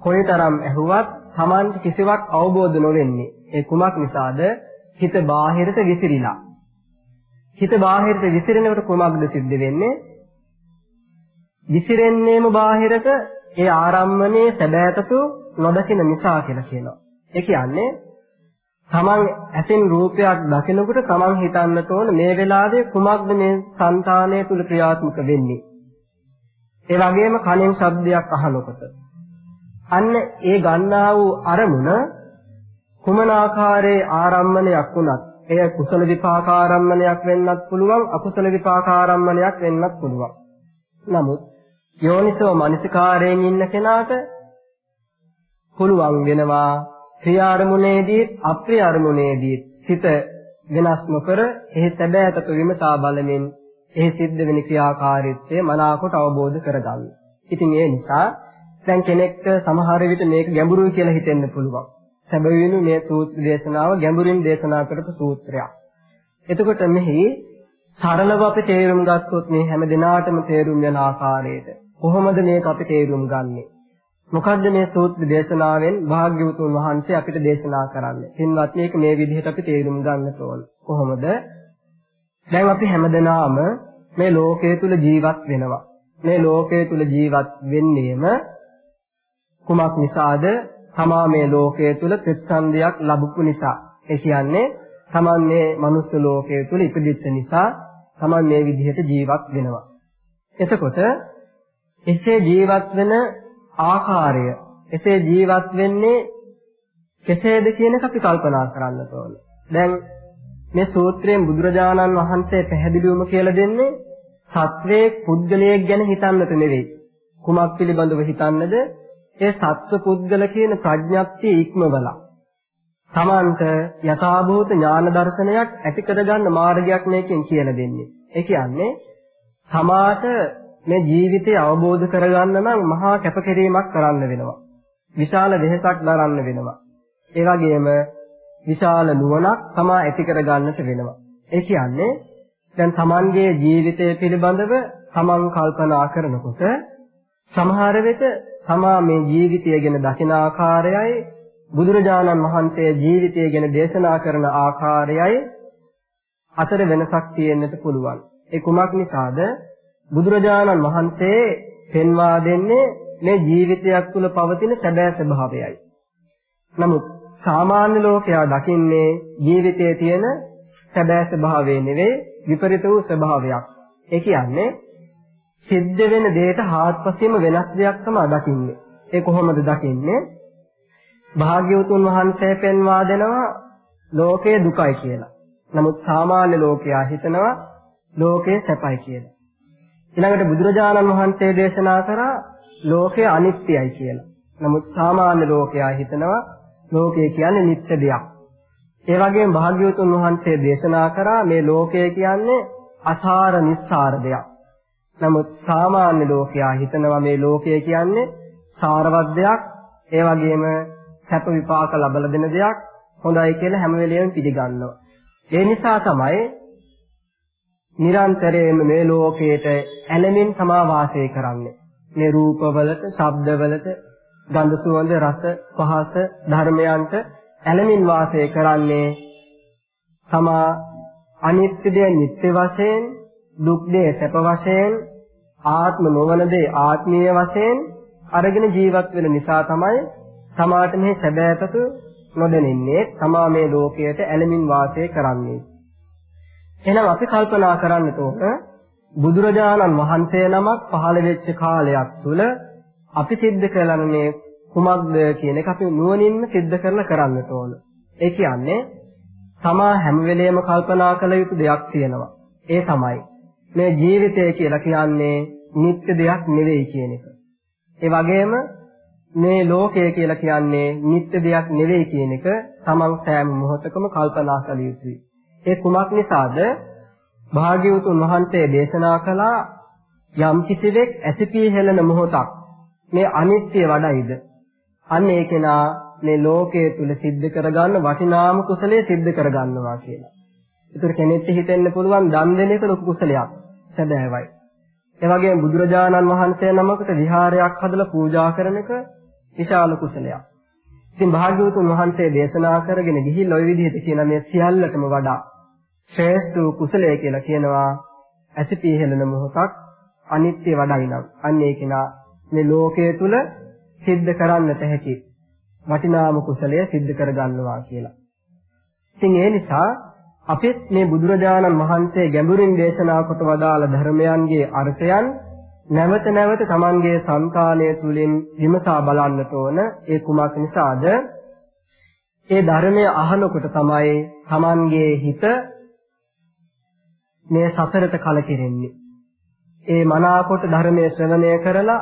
[SPEAKER 2] කොයිතරම් ඇහුවත් Tamanට කිසිවක් අවබෝධ නොවෙන්නේ. ඒ කුමක් නිසාද? හිත බාහිරට විසිරිලා. හිත බාහිරට විසිරෙනකොට කුමක්ද සිද්ධ වෙන්නේ? විසිරෙන්නේම බාහිරට ඒ ආරම්මණයේ සැබෑතතු නොදකින නිසා කියලා කියනවා. ඒ කියන්නේ තමන් ඇසින් රූපයක් දකිනකොට තමන් හිතන්නට ඕන මේ වෙලාවේ කුමක්ද මේ సంతානය තුල ක්‍රියාත්මක වෙන්නේ. ඒ වගේම කනෙන් ශබ්දයක් අහනකොට අන්න ඒ ගන්නා වූ අරමුණ කුමන ආකාරයේ ආරම්මණයක් වුණත් එය කුසල විපාක ආරම්මණයක් වෙන්නත් පුළුවන් අකුසල විපාක ආරම්මණයක් වෙන්නත් පුළුවන්. නමුත් යෝනිසෝ මනසිකාරයෙන් ඉන්න කෙනාට පුළුවන් වෙනවා ප්‍රිය අරමුණේදී අප්‍රිය අරමුණේදී සිත වෙනස් නොකර එහි සැබෑතක විමසා බලමින් එහි සිද්ධ වෙන ක්‍රියාකාරීත්වය මනාකොට අවබෝධ කරගන්න. ඉතින් ඒ නිසා දැන් කෙනෙක්ට සමහර විට මේක ගැඹුරුයි කියලා හිතෙන්න පුළුවන්. සැබවින්ම මේ සූත්‍ර දේශනාව ගැඹුරින් දේශනා කරපු සූත්‍රයක්. එතකොට මෙහි සරලව අපි තේරුම් ගත්තොත් මේ හැම දිනාටම තේරුම් යන ආකාරයට කොහොමද මේක අපි තේරුම් ගන්නෙ? මොකද්ද මේ සූත්‍ර දේශනාවෙන් භාග්‍යවතුන් වහන්සේ අපිට දේශනා කරන්නේ? පින්වත් මේක මේ විදිහට අපි තේරුම් ගන්නට ඕන. කොහොමද? දැන් අපි හැමදෙනාම මේ ලෝකයේ තුල ජීවත් වෙනවා. මේ ලෝකයේ තුල ජීවත් වෙන්නේම කුමක් නිසාද? තමා මේ ලෝකයේ තුල ප්‍රතිසන්දියක් ලැබුපු නිසා. ඒ කියන්නේ තමන් මේ මනුස්ස ලෝකයේ තුල ඉපදිච්ච නිසා තමන් මේ විදිහට ජීවත් වෙනවා. එතකොට එසේ ජීවත් වෙන ආකාරය එසේ ජීවත් වෙන්නේ කෙසේද කියන එක අපි කල්පනා කරන්න ඕන. දැන් මේ සූත්‍රයෙන් බුදුරජාණන් වහන්සේ පැහැදිලිවම කියලා දෙන්නේ සත්වයේ පුද්ගලයෙක් ගැන හිතන්නට නෙවෙයි. කුමක් පිළිබඳව හිතන්නද? ඒ සත්ව පුද්ගල කියන ප්‍රඥප්තිය ඉක්මවලා. තමන්ට යථාභූත ඥාන දර්ශනයක් ඇති කරගන්න මාර්ගයක් මේකෙන් කියලා දෙන්නේ. ඒ කියන්නේ සමාත මේ ජීවිතය අවබෝධ කරගන්න නම් මහා කැපකිරීමක් කරන්න වෙනවා. විශාල වෙහෙසක් දරන්න වෙනවා. ඒ වගේම විශාල නුවණක් තමා ඇති කරගන්නට වෙනවා. ඒ කියන්නේ දැන් Tamanගේ ජීවිතය පිළිබඳව Taman කල්පනා කරනකොට සමහර විට තමා මේ ජීවිතය ගැන දකින ආකාරයයි බුදුරජාණන් වහන්සේ ජීවිතය ගැන දේශනා කරන ආකාරයයි අතර වෙනසක් තියෙන්නට පුළුවන්. ඒ කුමක් නිසාද? බුදුරජාණන් වහන්සේ පෙන්වා දෙන්නේ මේ ජීවිතයක් තුළ පවතින සැබෑ ස්වභාවයයි. නමුත් සාමාන්‍ය ලෝකයා දකින්නේ ජීවිතයේ තියෙන සැබෑ ස්වභාවය නෙවෙයි විපරිත වූ ස්වභාවයක්. ඒ කියන්නේ සිද්ධ වෙන දෙයට හාත්පසින්ම වෙනස් දෙයක් තමයි දකින්නේ. ඒ කොහොමද දකින්නේ? භාග්‍යවතුන් වහන්සේ පෙන්වා දෙනවා ලෝකේ දුකයි කියලා. නමුත් සාමාන්‍ය ලෝකයා හිතනවා ලෝකේ සැපයි කියලා. ඊළඟට බුදුරජාණන් වහන්සේ දේශනා කරා ලෝකය අනිත්‍යයි කියලා. නමුත් සාමාන්‍ය ලෝකයා හිතනවා ලෝකය කියන්නේ නිත්‍ය දෙයක්. ඒ වගේම භාග්‍යවතුන් වහන්සේ දේශනා කරා මේ ලෝකය කියන්නේ අසාර නිස්සාර දෙයක්. නමුත් සාමාන්‍ය ලෝකයා හිතනවා මේ ලෝකය කියන්නේ සාරවත් දෙයක්. ඒ වගේම සැප විපාක ලබලා දෙන දෙයක් හොඳයි කියලා හැම වෙලෙම පිළිගන්නවා. ඒ නිසා තමයි නිරන්තරයෙන්ම මේ ලෝකයට ඇලෙමින් තමා වාසය කරන්නේ. මේ රූපවලට, ශබ්දවලට, ගන්ධ සුවඳ, රස, පහස, ධර්මයන්ට ඇලෙමින් වාසය කරන්නේ තමා අනිත්‍ය දේ නිත්‍ය වශයෙන්, දුක් දේ සැප වශයෙන්, ආත්ම නොවන දේ ආත්මීය වශයෙන් අරගෙන ජීවත් වෙන නිසා තමයි තමාට මේ සැබෑපතු නොදැනෙන්නේ තමා මේ ලෝකයට ඇලෙමින් වාසය කරන්නේ. එහෙනම් අපි කල්පනා කරන්නට ඕන බුදුරජාණන් වහන්සේ නමක් පහළ වෙච්ච කාලයක් තුල අපි සිද්ධ කරන්නේ කුමක්ද කියන එක අපි නුවණින්ම සිද්ධ කරලා කරන්නට ඕන. ඒ කියන්නේ තමා හැම වෙලෙම කල්පනා කළ යුතු දෙයක් තියෙනවා. ඒ තමයි මේ ජීවිතය කියලා කියන්නේ නිත්‍ය දෙයක් නෙවෙයි කියන එක. ඒ වගේම මේ ලෝකය කියලා කියන්නේ නිත්‍ය දෙයක් නෙවෙයි කියන එක තමන් සෑම මොහොතකම කල්පනා කළ යුතුයි. ඒ කුමක් නිසාද? භාග්‍යවතුන් වහන්සේ දේශනා කළා යම් කිසිවෙක් ඇසිපී හෙළන මොහොතක් මේ අනිත්‍ය වඩයිද අන්න ඒ කෙනා මේ ලෝකයේ තුල සිද්ධ කරගන්න වටිනාම කුසලයේ සිද්ධ කරගන්නවා කියලා. ඒතර කෙනෙක්ට හිතෙන්න පුළුවන් දන් දෙන එක ලොකු කුසලයක්. සැබෑවයි. ඒ වගේම බුදුරජාණන් වහන්සේ නමකට විහාරයක් හදලා පූජා කරන එක විශාල කුසලයක්. ඉතින් භාග්‍යවතුන් වහන්සේ දේශනා කරගෙන ගිහිල්ලා ওই විදිහට කියන මේ සියල්ලටම වඩා ශ්‍රේෂ්ඨ කුසලය කියලා කියනවා ඇසිපී හෙළන මොහොතක් අනිත්‍ය වඩයි නම් අන්න ඒ කෙනා මේ ලෝකයේ තුල සිද්ධ කරන්නට හැකි වටිනාම කුසලය සිද්ධ කරගන්නවා කියලා. ඉතින් ඒ නිසා අපිත් මේ බුදුරජාණන් වහන්සේ ගැඹුරින් දේශනා කොට වදාළ ධර්මයන්ගේ අර්ථයන් නැවත නැවත Tamanගේ සංකාලය තුලින් විමසා බලන්නට ඕන ඒ කුමක් නිසාද? ඒ ධර්මය අහනකොට තමයි Tamanගේ හිත මේ සසරට කලකිරෙන්නේ. ඒ මනාකොට ධර්මයේ ශ්‍රවණය කරලා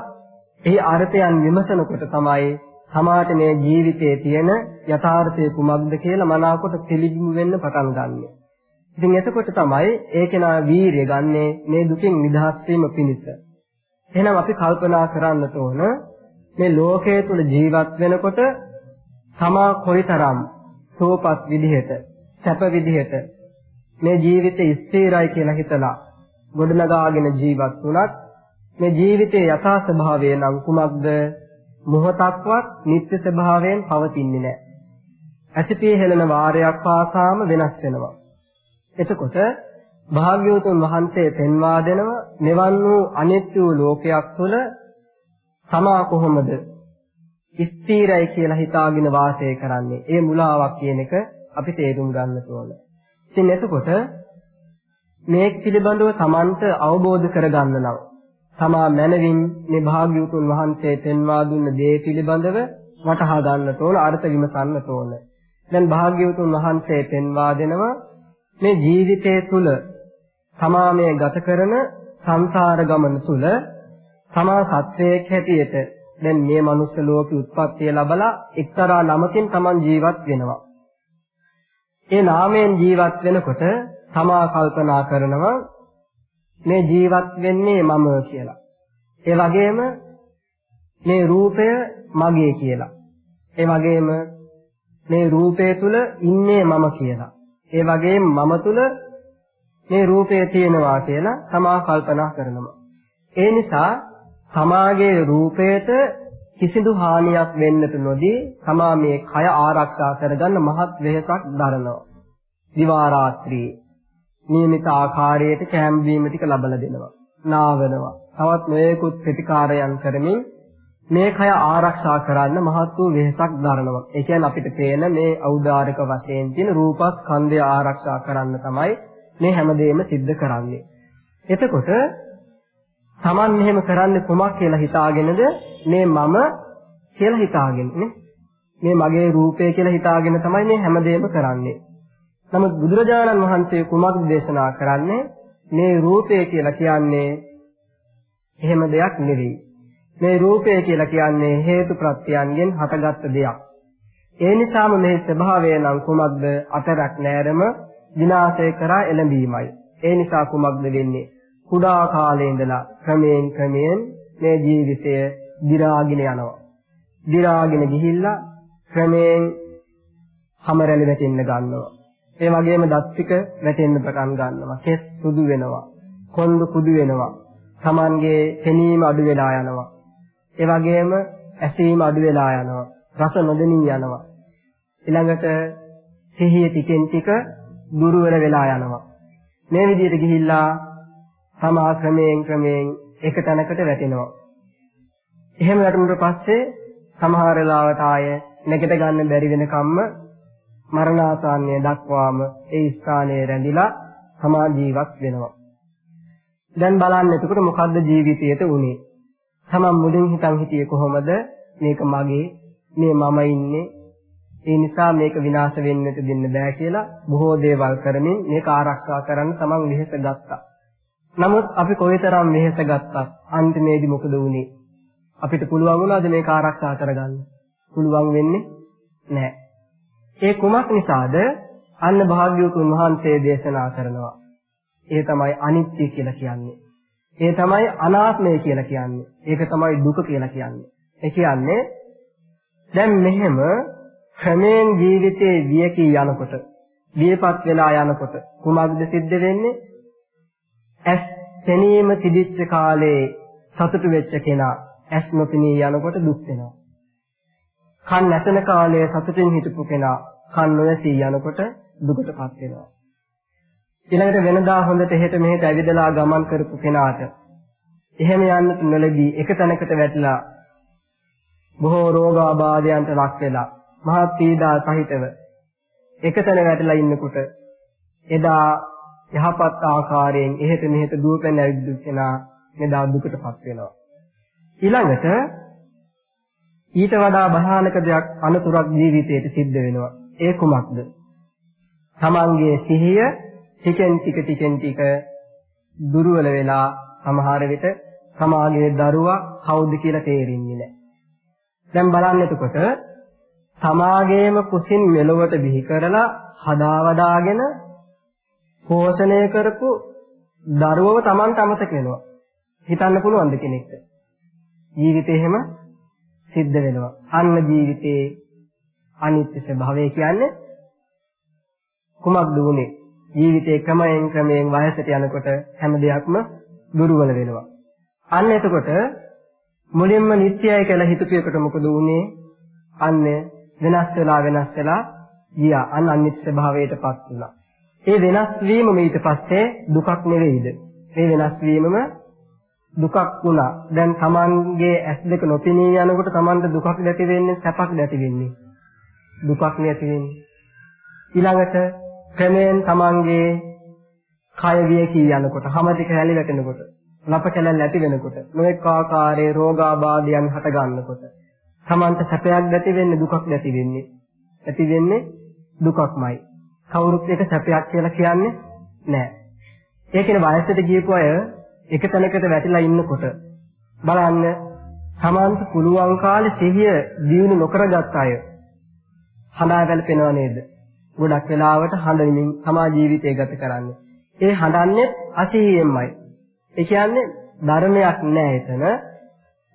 [SPEAKER 2] එහි අර්ථයන් විමසනකොට තමයි සමාට මේ ජීවිතයේ තියෙන යථාර්ථය කුමක්ද කියලා මනාකොට පිළිබිඹු වෙන්න පටන් ගන්නෙ. ඉතින් එතකොට තමයි ඒකේනා වීරිය ගන්නෙ මේ දුකින් නිදහස් වීම පිණිස. එහෙනම් අපි කල්පනා කරන්නට ඕන මේ ලෝකයේ තුල ජීවත් වෙනකොට තමා කොයිතරම් සෝපත් විදිහට සැප විදිහට මේ ජීවිතේ ස්ථිරයි කියලා හිතලා ගොඩනගාගෙන ජීවත් වුණත් මේ ජීවිතයේ යථා ස්වභාවය නම් කුමක්ද මොහොතක්වත් නිත්‍ය ස්වභාවයෙන් පවතින්නේ නැහැ. ඇසිපේ හෙළන වාරයක් පාසාම වෙනස් වෙනවා. එතකොට භාග්‍යවතුන් වහන්සේ පෙන්වා දෙනව මෙවන් වූ අනිත්‍ය වූ ලෝකයක් තුළ තමා කොහොමද ස්ථිරයි කියලා හිතාගෙන වාසය කරන්නේ. ඒ මුලාවක් කියන එක අපි තේරුම් ගන්න ඕන. ඉතින් එතකොට මේ පිළිබඳව Tamanට අවබෝධ කරගන්න නම් තමා මනවින් මේ භාග්‍යවතුන් වහන්සේ පෙන්වා දුන්න දේ පිළිබඳව වටහා ගන්නට ඕන අර්ථ විමසන්නට ඕන. දැන් භාග්‍යවතුන් වහන්සේ පෙන්වා දෙනවා මේ ජීවිතයේ තුල තමා මේ ගත කරන සංසාර ගමන තුල තමා සත්වයක් හැටියට දැන් මේ මනුස්ස ලෝකෙ උත්පත්තිය ලැබලා එක්තරා නමකින් තමන් ජීවත් වෙනවා. ඒ නාමයෙන් ජීවත් වෙනකොට තමා කල්පනා කරනවා මේ ජීවත් වෙන්නේ මම කියලා. ඒ වගේම මේ රූපය මගේ කියලා. ඒ වගේම මේ රූපය තුල ඉන්නේ මම කියලා. ඒ වගේම මම තුල මේ රූපය තියෙනවා කියලා තමා කල්පනා කරනවා. ඒ නිසා තමාගේ රූපයට කිසිදු හානියක් වෙන්නට නොදී තමා මේ කය ආරක්ෂා කරගන්න මහත් වෙහසක් දරනවා. දිවා රාත්‍රියේ නියමිත ආකාරයට කැම් බීම ටික ලබලා දෙනවා. නාවනවා. තවත් මේකුත් ප්‍රතිකාරයන් කරමින් මේ කය ආරක්ෂා කරන්න මහත් වූ වෙහසක් දරනවා. ඒ කියන්නේ අපිට පේන මේ ඖදාරික වශයෙන් තියෙන රූපස්කන්ධය ආරක්ෂා කරන්න තමයි මේ හැමදේම සිද්ධ කරන්නේ. එතකොට Taman මෙහෙම කරන්නේ කොමක් කියලා හිතාගෙනද මේ මම කියලා හිතාගෙන නේ මේ මගේ රූපය කියලා හිතාගෙන තමයි මේ හැමදේම කරන්නේ. නමුත් බුදුරජාණන් වහන්සේ කුමක්ද දේශනා කරන්නේ? මේ රූපය කියලා කියන්නේ එහෙම දෙයක් නෙවෙයි. මේ රූපය කියලා කියන්නේ හේතු ප්‍රත්‍යයන්ගෙන් හටගත් දෙයක්. ඒ නිසාම මේ ස්වභාවය නම් කුමක්ද? අතරක් නැරම විනාශය කරා එළඹීමයි. ඒ නිසා කුමක්ද වෙන්නේ? කුඩා කාලේ ඉඳලා ක්‍රමයෙන් ක්‍රමයෙන් මේ ජීවිතය දිරාගෙන යනවා. දිරාගෙන ගිහිල්ලා ක්‍රමයෙන් හැම රැලි වැටෙන්න ගන්නවා. ඒ වගේම දත් ටික වැටෙන්න පටන් ගන්නවා. කෙස් සුදු වෙනවා. කොන්ද කුඩු වෙනවා. Tamanගේ පෙනීම අඩු වෙලා යනවා. ඒ වගේම ඇසීම අඩු වෙලා යනවා. රස නොදෙනී යනවා. ඊළඟට සිහිය ටිකෙන් ටික දුර්වල වෙලා යනවා. මේ විදිහට ගිහිල්ලා තමා ක්‍රමයෙන් ක්‍රමයෙන් එක තැනකට වැටෙනවා. එහෙම වැටුණට පස්සේ සමහර වෙලාවට ආය නැගිට ගන්න බැරි වෙනකම්ම මරණාසන්නය දක්වාම ඒ ස්ථානයේ රැඳිලා තමා ජීවත් වෙනවා. දැන් බලන්න එතකොට මොකද්ද ජීවිතයට උනේ? තමන් මුලින් හිතන් හිටියේ කොහොමද මේක මගේ මේ මම ඉන්නේ ඒ නිසා මේක විනාශ වෙන්නට දෙන්න බෑ කියලා බොහෝ දේවල් කරමින් මේක ආරක්ෂා කරන්න තමන් වෙහෙස ගත්තා. නමුත් අපි කොයිතරම් වෙහෙස ගත්තත් අන්තිමේදී මොකද වුනේ? අපිට පුළුවන් වුණාද මේක ආරක්ෂා කරගන්න? පුළුවන් වෙන්නේ නැහැ. ඒ කුමක් නිසාද? අන්න භාග්‍යවතුන් වහන්සේ දේශනා කරනවා. ඒ තමයි අනිත්‍ය කියලා කියන්නේ. ඒ තමයි අනාත්මය කියලා කියන්නේ. ඒක තමයි දුක කියලා කියන්නේ. ඒ කියන්නේ දැන් මෙහෙම ක්‍රමයෙන් ජීවිතේ වියකී යනකොට වියපත් වෙලා යනකොට කුමක්ද සිද්ධ වෙන්නේ? ඇස් තැනීම තිබිච්ච කාලේ සතුටු වෙච්ච කෙනා ඇස් නොපෙනී යනකොට දුක් වෙනවා. කන් නැසෙන කාලයේ සතුටින් හිටපු කෙනා කන් නොඇසී යනකොට දුකටපත් වෙනවා. ඊළඟට වෙනදා හොඳට එහෙට මෙහෙට ඇවිදලා ගමන් කරපු කෙනාට එහෙම යන්නත් නොලැබී එක තැනකට වැටිලා බොහෝ රෝගාබාධයන්ට ලක් වෙලා මහත් පීඩා සහිතව එක තැන වැටලා ඉන්නකොට එදා යහපත් ආකාරයෙන් එහෙට මෙහෙට දුවපෙන ඇවිද්දු කෙනා මෙදා දුකටපත් වෙනවා. ඊළඟට ඊට වඩා භයානක දෙයක් අනතුරක් ජීවිතයට සිද්ධ වෙනවා. ඒ කුමක්ද? තමන්ගේ සිහිය ටිකෙන් ටික ටිකෙන් ටික දුර්වල වෙලා සමහර විට සමාගයේ දරුවා කවුද කියලා තේරෙන්නේ නැහැ. දැන් බලන්න එතකොට සමාගයේම කුසින් මෙලොවට බිහි කරලා හදා වඩාගෙන පෝෂණය කරපු දරුවව Tamanට අමතක වෙනවා. හිතන්න පුළුවන්ද කෙනෙක්ට? ජීවිතේ එහෙම සිද්ධ වෙනවා. අන්න ජීවිතේ අනිත්‍ය ස්වභාවය කියන්නේ කුමක්ද උනේ? ජීවිතේ ක්‍රමයෙන් ක්‍රමයෙන් වයසට යනකොට හැම දෙයක්ම දුර්වල වෙනවා. අන්න එතකොට මුලින්ම නිත්‍යයි කියලා හිතපියකට මොකද වුනේ? අන්න වෙනස් වෙලා වෙනස් වෙලා ගියා. අන්න අනිත්‍ය ස්වභාවයටපත් වුණා. ඒ වෙනස් වීමම ඊට පස්සේ දුකක් නෙවෙයිද? ඒ වෙනස් වීමම දුකක් වුණා. දැන් Tamanගේ ඇස් දෙක නොපෙනී යනකොට Tamanට දුකක් නැති වෙන්නේ සැපක් නැති වෙන්නේ. දුකක් නැති වෙන්නේ. ඊළඟට ක්‍රමයෙන් Tamanගේ කය වියකී යනකොට, හැම ටික හැලි වැටෙනකොට, ලප කැලල් ඇති වෙනකොට, නොඑක ආකාරයේ රෝගාබාධයන් හට ගන්නකොට Tamanට සැපයක් නැති වෙන්නේ දුකක් නැති වෙන්නේ. ඇති වෙන්නේ දුකක්මයි. කවුරුත් එක සැපයක් කියලා කියන්නේ නැහැ. ඒ කියන්නේ වයසට ගියපු අය එක තැනකට වැටිලා ඉන්නකොට බලන්න සමාන්ත පුළුවන් කාලේ සිහිය දිනු නොකරගත් අය හඬා වැළපෙනව නේද? ගොඩක් වෙලාවට හඬමින් තමා ජීවිතය ගත කරන්නේ. ඒ හඬන්නේ අසිහියෙන්මයි. ඒ කියන්නේ ධර්මයක් නෑ එතන.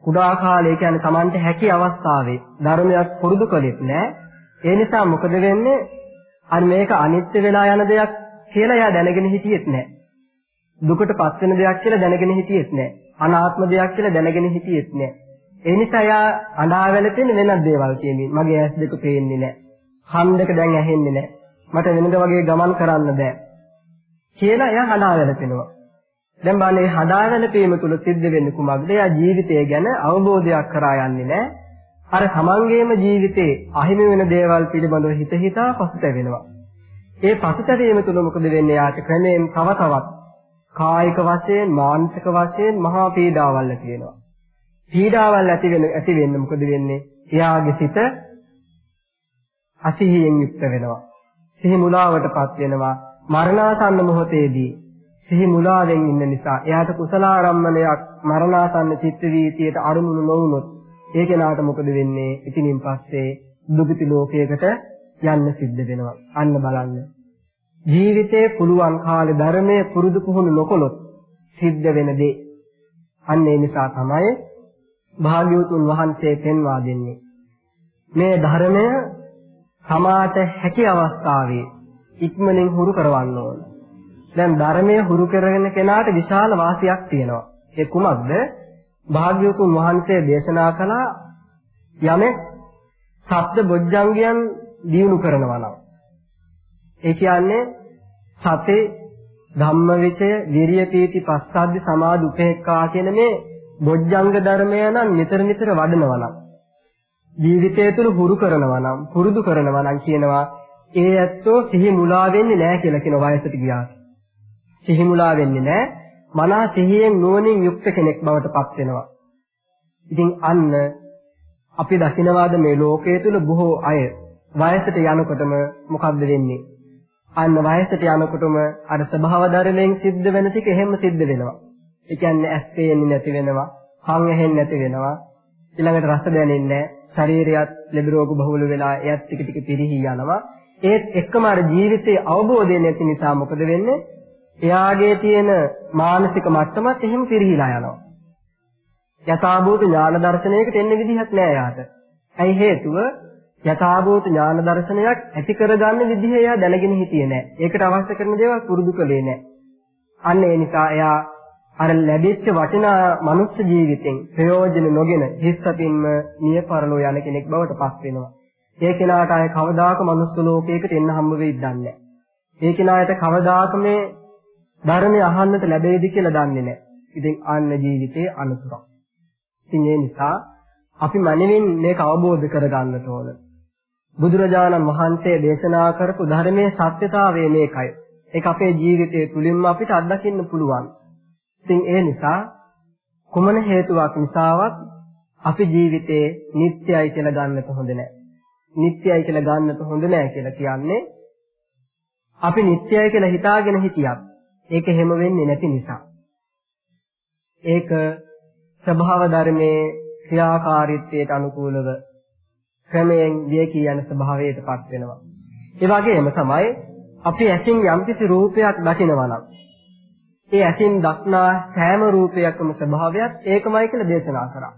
[SPEAKER 2] කුඩා කාලේ කියන්නේ Tamante හැකි අවස්ථාවේ ධර්මයක් පුරුදු කළෙත් නෑ. ඒ නිසා මොකද වෙන්නේ? අර මේක අනිත්‍ය වෙලා යන දෙයක් කියලා එයා දැනගෙන හිටියෙත් නෑ. දුකටපත් වෙන දෙයක් කියලා දැනගෙන හිටියෙත් නෑ. අනාත්ම දෙයක් කියලා දැනගෙන හිටියෙත් නෑ. ඒ නිසා එයා අඬා වැළපෙන වෙනත් දේවල් කියමින් මගේ ඇස් දෙක පේන්නේ නෑ. කන් දෙක දැන් ඇහෙන්නේ නෑ. මට වෙනද වගේ ගමන් කරන්න බෑ. කියලා එයා අඬා වැළපෙනවා. දැන් බලන්න මේ හඬා වැළපීම තුල සිද්ධ වෙන්නේ කුමක්ද? එයා ජීවිතය ගැන අවබෝධයක් කරා යන්නේ නෑ. අර තමන්ගේම ජීවිතේ අහිමි වෙන දේවල් පිළිබඳව හිත හිතා පසුතැවෙනවා. ඒ පසුතැවීම තුළ මොකද වෙන්නේ? යාට ක්‍රමයෙන් තව තවත් කායික වශයෙන්, මානසික වශයෙන් මහා පීඩාවල් ඇති වෙනවා. පීඩාවල් ඇති වෙන ඇති වෙන්න මොකද වෙන්නේ? එයාගේ සිත අසිහියෙන් යුක්ත වෙනවා. සිහි මුලාවටපත් වෙනවා. මරණාසන්න මොහොතේදී සිහි මුලාවෙන් ඉන්න නිසා එයාට කුසලාරම්මණයක් මරණාසන්න චිත්ත වීතියට අරුමුණු නොවුනොත් ඒ කෙනාට මොකද වෙන්නේ? ඉතිනින් පස්සේ දුගති ලෝකයකට යන්න සිද්ධ වෙනවා. අන්න බලන්න. ජීවිතේ පුළුවන් කාලේ ධර්මයේ පුරුදු පුහුණු නොකොලොත් සිද්ධ වෙන දේ. අන්න ඒ නිසා තමයි භාග්‍යවතුන් වහන්සේ පෙන්වා දෙන්නේ. මේ ධර්මය සමාත හැකි අවස්ථාවේ ඉක්මනින් හුරු කරවන්න ඕන. දැන් ධර්මයේ හුරු කරගෙන කෙනාට විශාල වාසියක් තියෙනවා. ඒ කුමක්ද? භාග්‍යවතුන් වහන්සේ දේශනා කළා යමෙක් සත්‍ය බොජ්ජංගයන් දියුණු කරනවා නම් ඒ කියන්නේ සතේ ධම්මවිචය විරිය පීති පස්සද්ධි සමාධි උපේක්ඛා කියන මේ බොජ්ජංග ධර්මය නම් නිතර නිතර වඩනවා නම් ජීවිතය තුළ හුරු කරනවා නම් පුරුදු කරනවා නම් කියනවා ඒ ඇත්තෝ සිහි මුලා වෙන්නේ නැහැ කියලා කියන වයසට ගියාට. සිහි මුලා වෙන්නේ නැහැ. මනස සිහියෙන් නුවණින් යුක්ත කෙනෙක් බවට පත් වෙනවා. ඉතින් අන්න අපි දකිනවාද මේ ලෝකයේ තුල බොහෝ අය වයසට යනකොටම මොකද්ද වෙන්නේ? අන්න වයසට යනකොටම අර ස්වභාව ධර්මයෙන් සිද්ධ වෙන ටික එහෙම සිද්ධ වෙනවා. ඒ කියන්නේ ඇස් පේන්නේ නැති වෙනවා, කන් ඇහෙන්නේ නැති වෙනවා, ඊළඟට රස දැනෙන්නේ නැහැ, ශරීරයත් ලෙඩ රෝග බහුල වෙලා එයත් ටික ටික පිරිහි යනවා. ඒත් එක්කම අර ජීවිතයේ අවබෝධය නැති නිසා මොකද වෙන්නේ? එයාගේ තියෙන මානසික මට්ටමත් එහෙම පිරිහිලා යනවා. යථාභූත ඥාන දර්ශනයකට එන්න විදිහක් නෑ යාට. ඇයි හේතුව? යථාභූත ඥාන දර්ශනයක් ඇති කරගන්න විදිහ එයා දැනගෙන හිටියේ නෑ. ඒකට අවශ්‍ය කරන දේවල් පුරුදු කළේ නෑ. අන්න ඒ නිසා එයා අර ලැබිච්ච වටිනා මනුස්ස ජීවිතෙන් ප්‍රයෝජන නොගෙන හිස්සතින්ම මිය පරලෝ යන කෙනෙක් බවට පත් වෙනවා. ඒ කෙනාට ආය කවදාක මනුස්ස ලෝකයකට එන්න හම්බ වෙයිද දන්නේ නැහැ. ඒ කෙනාට කවදාක මේ ධර්මය අහන්නට ලැබෙයිද කියලා දන්නේ නැහැ. ඉතින් අන්න ජීවිතයේ අනුසරක්. ඉතින් ඒ නිසා අපි මනමින් මේක අවබෝධ කරගන්නට ඕන. බුදුරජාණන් වහන්සේ දේශනා කරපු ධර්මයේ සත්‍යතාවය මේකයි. ඒක අපේ ජීවිතයේ තුලින්ම අපිට අත්දකින්න පුළුවන්. ඉතින් ඒ නිසා කුමන හේතුවක් නිසාවත් අපි ජීවිතේ නිත්‍යයි කියලා ගන්නට හොඳ නැහැ. නිත්‍යයි කියලා ගන්නට හොඳ නැහැ කියලා කියන්නේ අපි නිත්‍යයි කියලා හිතාගෙන හිටියත් ඒක හැම වෙන්නේ නැති නිසා. ඒක ස්වභාව ධර්මයේ ක්‍රියාකාරීත්වයට අනුකූලව ක්‍රමයෙන් වියකී යන ස්වභාවයටපත් වෙනවා. ඒ වගේම තමයි අපි ඇසින් යම්කිසි රූපයක් දකිනවා නම් ඒ ඇසින් දක්නා සෑම රූපයකම ස්වභාවයත් ඒකමයි කියලා දේශනා කරා.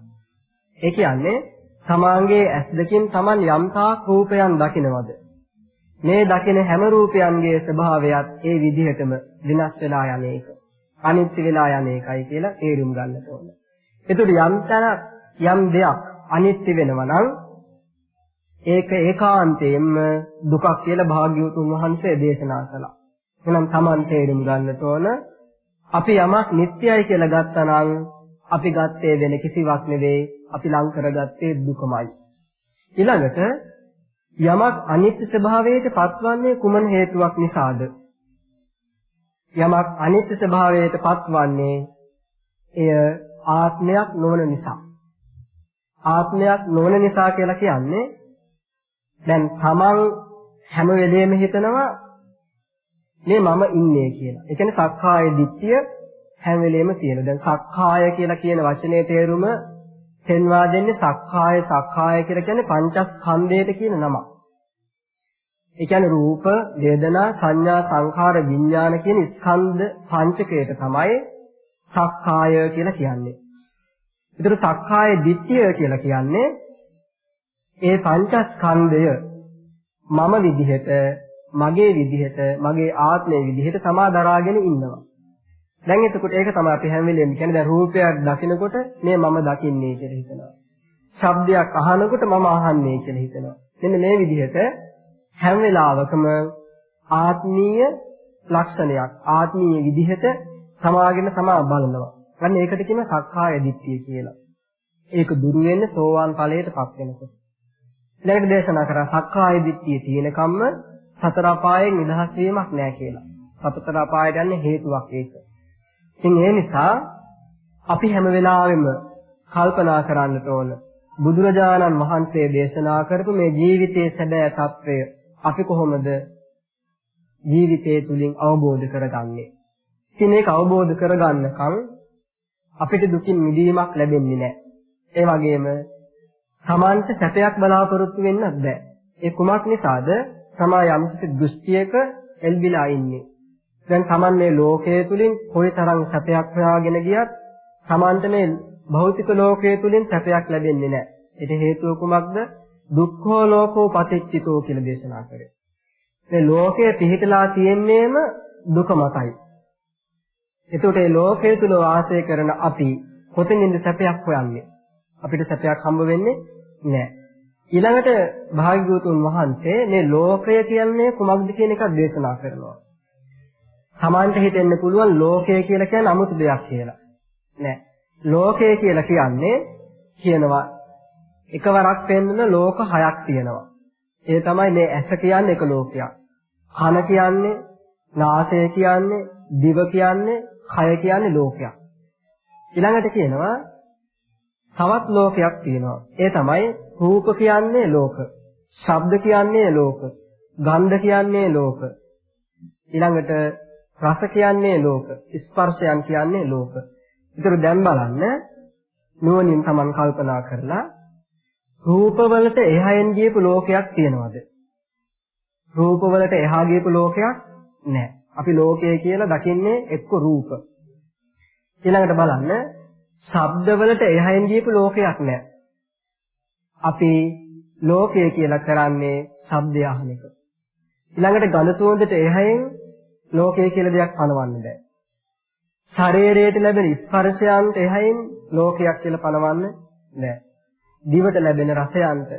[SPEAKER 2] ඒ කියන්නේ තමාගේ ඇස් දෙකින් Taman යම්තාක් රූපයන් දකිනවද මේ දකින හැම රූපයන්ගේ ස්වභාවයත් ඒ විදිහටම විනාශ වෙලා යන එක අනිත්‍ය වෙලා යන එකයි කියලා තේරුම් ගන්න ඕනේ. එතකොට යම් තැනක් යම් දෙයක් අනිත්‍ය වෙනවා නම් ඒක ඒකාන්තයෙන්ම දුකක් කියලා භාග්‍යවතුන් වහන්සේ දේශනා කළා. එහෙනම් Taman තේරුම් ගන්නට ඕන අපි යමක් නිට්ටයයි කියලා ගත්තා නම් අපි ගත්තේ වෙන කිසිවක් නෙවෙයි අපි ලං කරගත්තේ දුකමයි. ඊළඟට යමක් අනිත්‍ය ස්වභාවයට පත්වන්නේ කුමන හේතුවක් නිසාද? යමක් අනිත්‍ය ස්වභාවයට පත්වන්නේ එය ආත්මයක් නොවන නිසා. ආත්මයක් නොවන නිසා කියලා කියන්නේ දැන් තමන් හැම වෙලෙම හිතනවා මේ මම ඉන්නේ කියලා. ඒ කියන්නේ සක්කාය දිට්ඨිය හැම වෙලෙම තියෙන. දැන් සක්කාය කියලා කියන වචනේ තේරුම පෙන්වා දෙන්නේ සක්කාය සක්කාය කියලා කියන්නේ පංචස්කන්ධයට කියන නමක්. ඒ කියන්නේ රූප, වේදනා, සංඥා, සංඛාර, විඥාන කියන ස්කන්ධ පංචකයට තමයි සක්කාය කියලා කියන්නේ. ඒතර සක්කාය දිට්ඨිය කියලා කියන්නේ ඒ පංචස්කන්ධය මම විදිහට, මගේ විදිහට, මගේ ආත්මයේ විදිහට සමාදරාගෙන ඉන්නවා. දැන් එතකොට ඒක තමයි අපි හැම වෙලෙම කියන්නේ දැන් රූපයක් දකිනකොට මේ මම දකින්නේ කියලා හිතනවා. ශබ්දයක් අහනකොට මම අහන්නේ කියලා හිතනවා. මෙන්න මේ විදිහට හැම වෙලාවකම ආත්මීය ලක්ෂණයක් ආත්මීය විදිහට සමාගෙන සමා බලනවා. අන්න ඒකට කියන සක්කාය දිට්ඨිය කියලා. ඒක දුරු වෙන්නේ සෝවාන් ඵලයටපත් වෙනකොට. ඊළඟට දේශනා කරා සක්කාය දිට්ඨිය තියෙනකම්ම සතර අපායෙන් නිදහස් වීමක් නැහැ කියලා. සතර අපායට යන්නේ හේතුවක් ඒක. ඉතින් ඒ නිසා අපි හැම වෙලාවෙම කල්පනා කරන්නට ඕන බුදුරජාණන් වහන්සේ දේශනා කරපු මේ ජීවිතයේ සැබෑ తත්වය අපි කොහොමද ජීවිතය තුලින් අවබෝධ කරගන්නේ? ඉතින් මේක අවබෝධ කරගන්නකම් අපිට දුකින් මිදීමක් ලැබෙන්නේ නැහැ. ඒ වගේම සමාන්ත සැපයක් බලාපොරොත්තු වෙන්නත් බෑ. ඒ කුමක් නිසාද? සමා යම්කිසි දෘෂ්ටියක එල්බිලා ඉන්නේ. දැන් Taman මේ ලෝකයේ තුලින් කොයිතරම් සැපයක් හොයාගෙන ගියත් Tamanට මේ භෞතික ලෝකයේ තුලින් සැපයක් ලැබෙන්නේ නැහැ. ඒට හේතුව කුමක්ද? දුක්ඛෝ ලෝකෝ පටිච්චිතෝ කියලා දේශනා කරේ. මේ ලෝකය පිහිටලා තියෙන්නේම දුක මතයි. එතකොට මේ ලෝකයේ තුල වාසය කරන අපි කොතනින්ද සැපයක් හොයන්නේ? අපිට සැපයක් හම්බ වෙන්නේ නැහැ. ඊළඟට භාග්‍යවතුන් වහන්සේ මේ ලෝකය කියන්නේ කුමක්ද කියන එකක් දේශනා කරනවා. Tamanට හිතෙන්න පුළුවන් ලෝකය කියලා කියන්නේ 아무තු දෙයක් කියලා. නෑ. ලෝකය කියලා කියන්නේ කියනවා එකවරක් පෙන්වන ලෝක හයක් තියෙනවා. ඒ තමයි මේ ඇස කියන්නේ එක ලෝකයක්. කන කියන්නේ, නාසය කියන්නේ, දිව කියන්නේ, කය කියන්නේ ලෝකයක්. ඊළඟට කියනවා තවත් ලෝකයක් තියෙනවා. ඒ තමයි රූප කියන්නේ ලෝක. ශබ්ද කියන්නේ ලෝක. ගන්ධ කියන්නේ ලෝක. ඊළඟට රස කියන්නේ ලෝක. ස්පර්ශයන් කියන්නේ ලෝක. ඒතර දැන් බලන්න නුවණින් Taman කල්පනා කරලා රූපවලට එහායෙන් ගියපු ලෝකයක් තියෙනවද? රූපවලට එහා ගියපු ලෝකයක් නැහැ. අපි ලෝකය කියලා දකින්නේ එක්ක රූප. ඊළඟට බලන්න ශබ්දවලට එහායෙන් ගියපු ලෝකයක් නැහැ. අපි ලෝකය කියලා කරන්නේ ශබ්දය අහන එක. ඊළඟට ගඳ සුවඳට එහායෙන් ලෝකය කියලා දෙයක් පනවන්න බෑ. ශරීරයට ලැබෙන ස්පර්ශයන්ට එහායෙන් ලෝකයක් කියලා පනවන්න බෑ. දිවට ලැබෙන රසයන්ට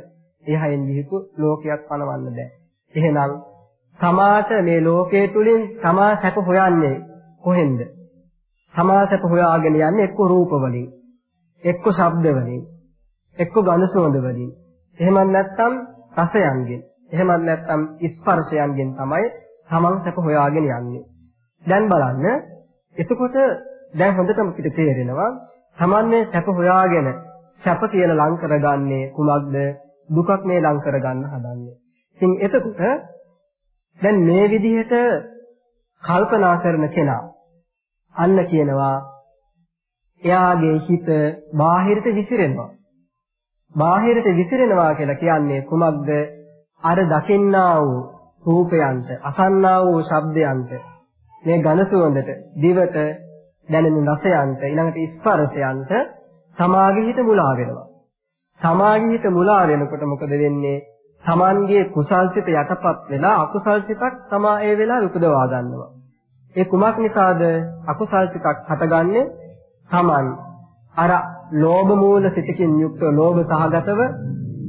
[SPEAKER 2] එහායෙන් ගිහිපු ලෝකයක් පනවන්න බෑ. එහෙනම් තමාට මේ ලෝකයේ තුලින් තමා සැප හොයන්නේ කොහෙන්ද? තමා සැප හොයාගෙන යන්නේ එක්ක රූප වලින්, එක්ක ශබ්ද වලින්, එක්ක ගඳ සුවඳ වලින්. එහෙමත් නැත්නම් රසයන්ගෙන්, එහෙමත් නැත්නම් ස්පර්ශයන්ගෙන් තමයි තමන් සැප හොයාගෙන යන්නේ. දැන් බලන්න එතකොට දැන් හොඳටම පිට තේරෙනවා තමන්නේ සැප හොයාගෙන සැප කියලා ලං කරගන්නේ කුමක්ද දුකක් මේ ලං කරගන්න හදන්නේ. ඉතින් එතකොට දැන් මේ විදිහට කල්පනා කරන කෙනා අන්න කියනවා එයාගේ හිත බාහිරට විසිරෙනවා. බාහිරට විසිරෙනවා කියලා කියන්නේ කුමක්ද? අර දකින්නා වූ රූපයන්ට, අසන්නා වූ ශබ්දයන්ට, මේ ඝන සුවඳට, දිවට දැනෙන රසයන්ට, ඊළඟට ස්පර්ශයන්ට සමාගී හිත මුලා වෙනවා. සමාගී හිත මුලා වෙනකොට මොකද වෙන්නේ? Tamanගේ කුසල්සිත යටපත් වෙලා අකුසල් සිතක් තමා ඒ වෙලාවේ උපදවා ගන්නවා. ඒ කුමක් නිසාද අකුසල් සිතක් හටගන්නේ? Taman අර ලෝභ මූල සිතකින් යුක්ත ලෝභ සහගතව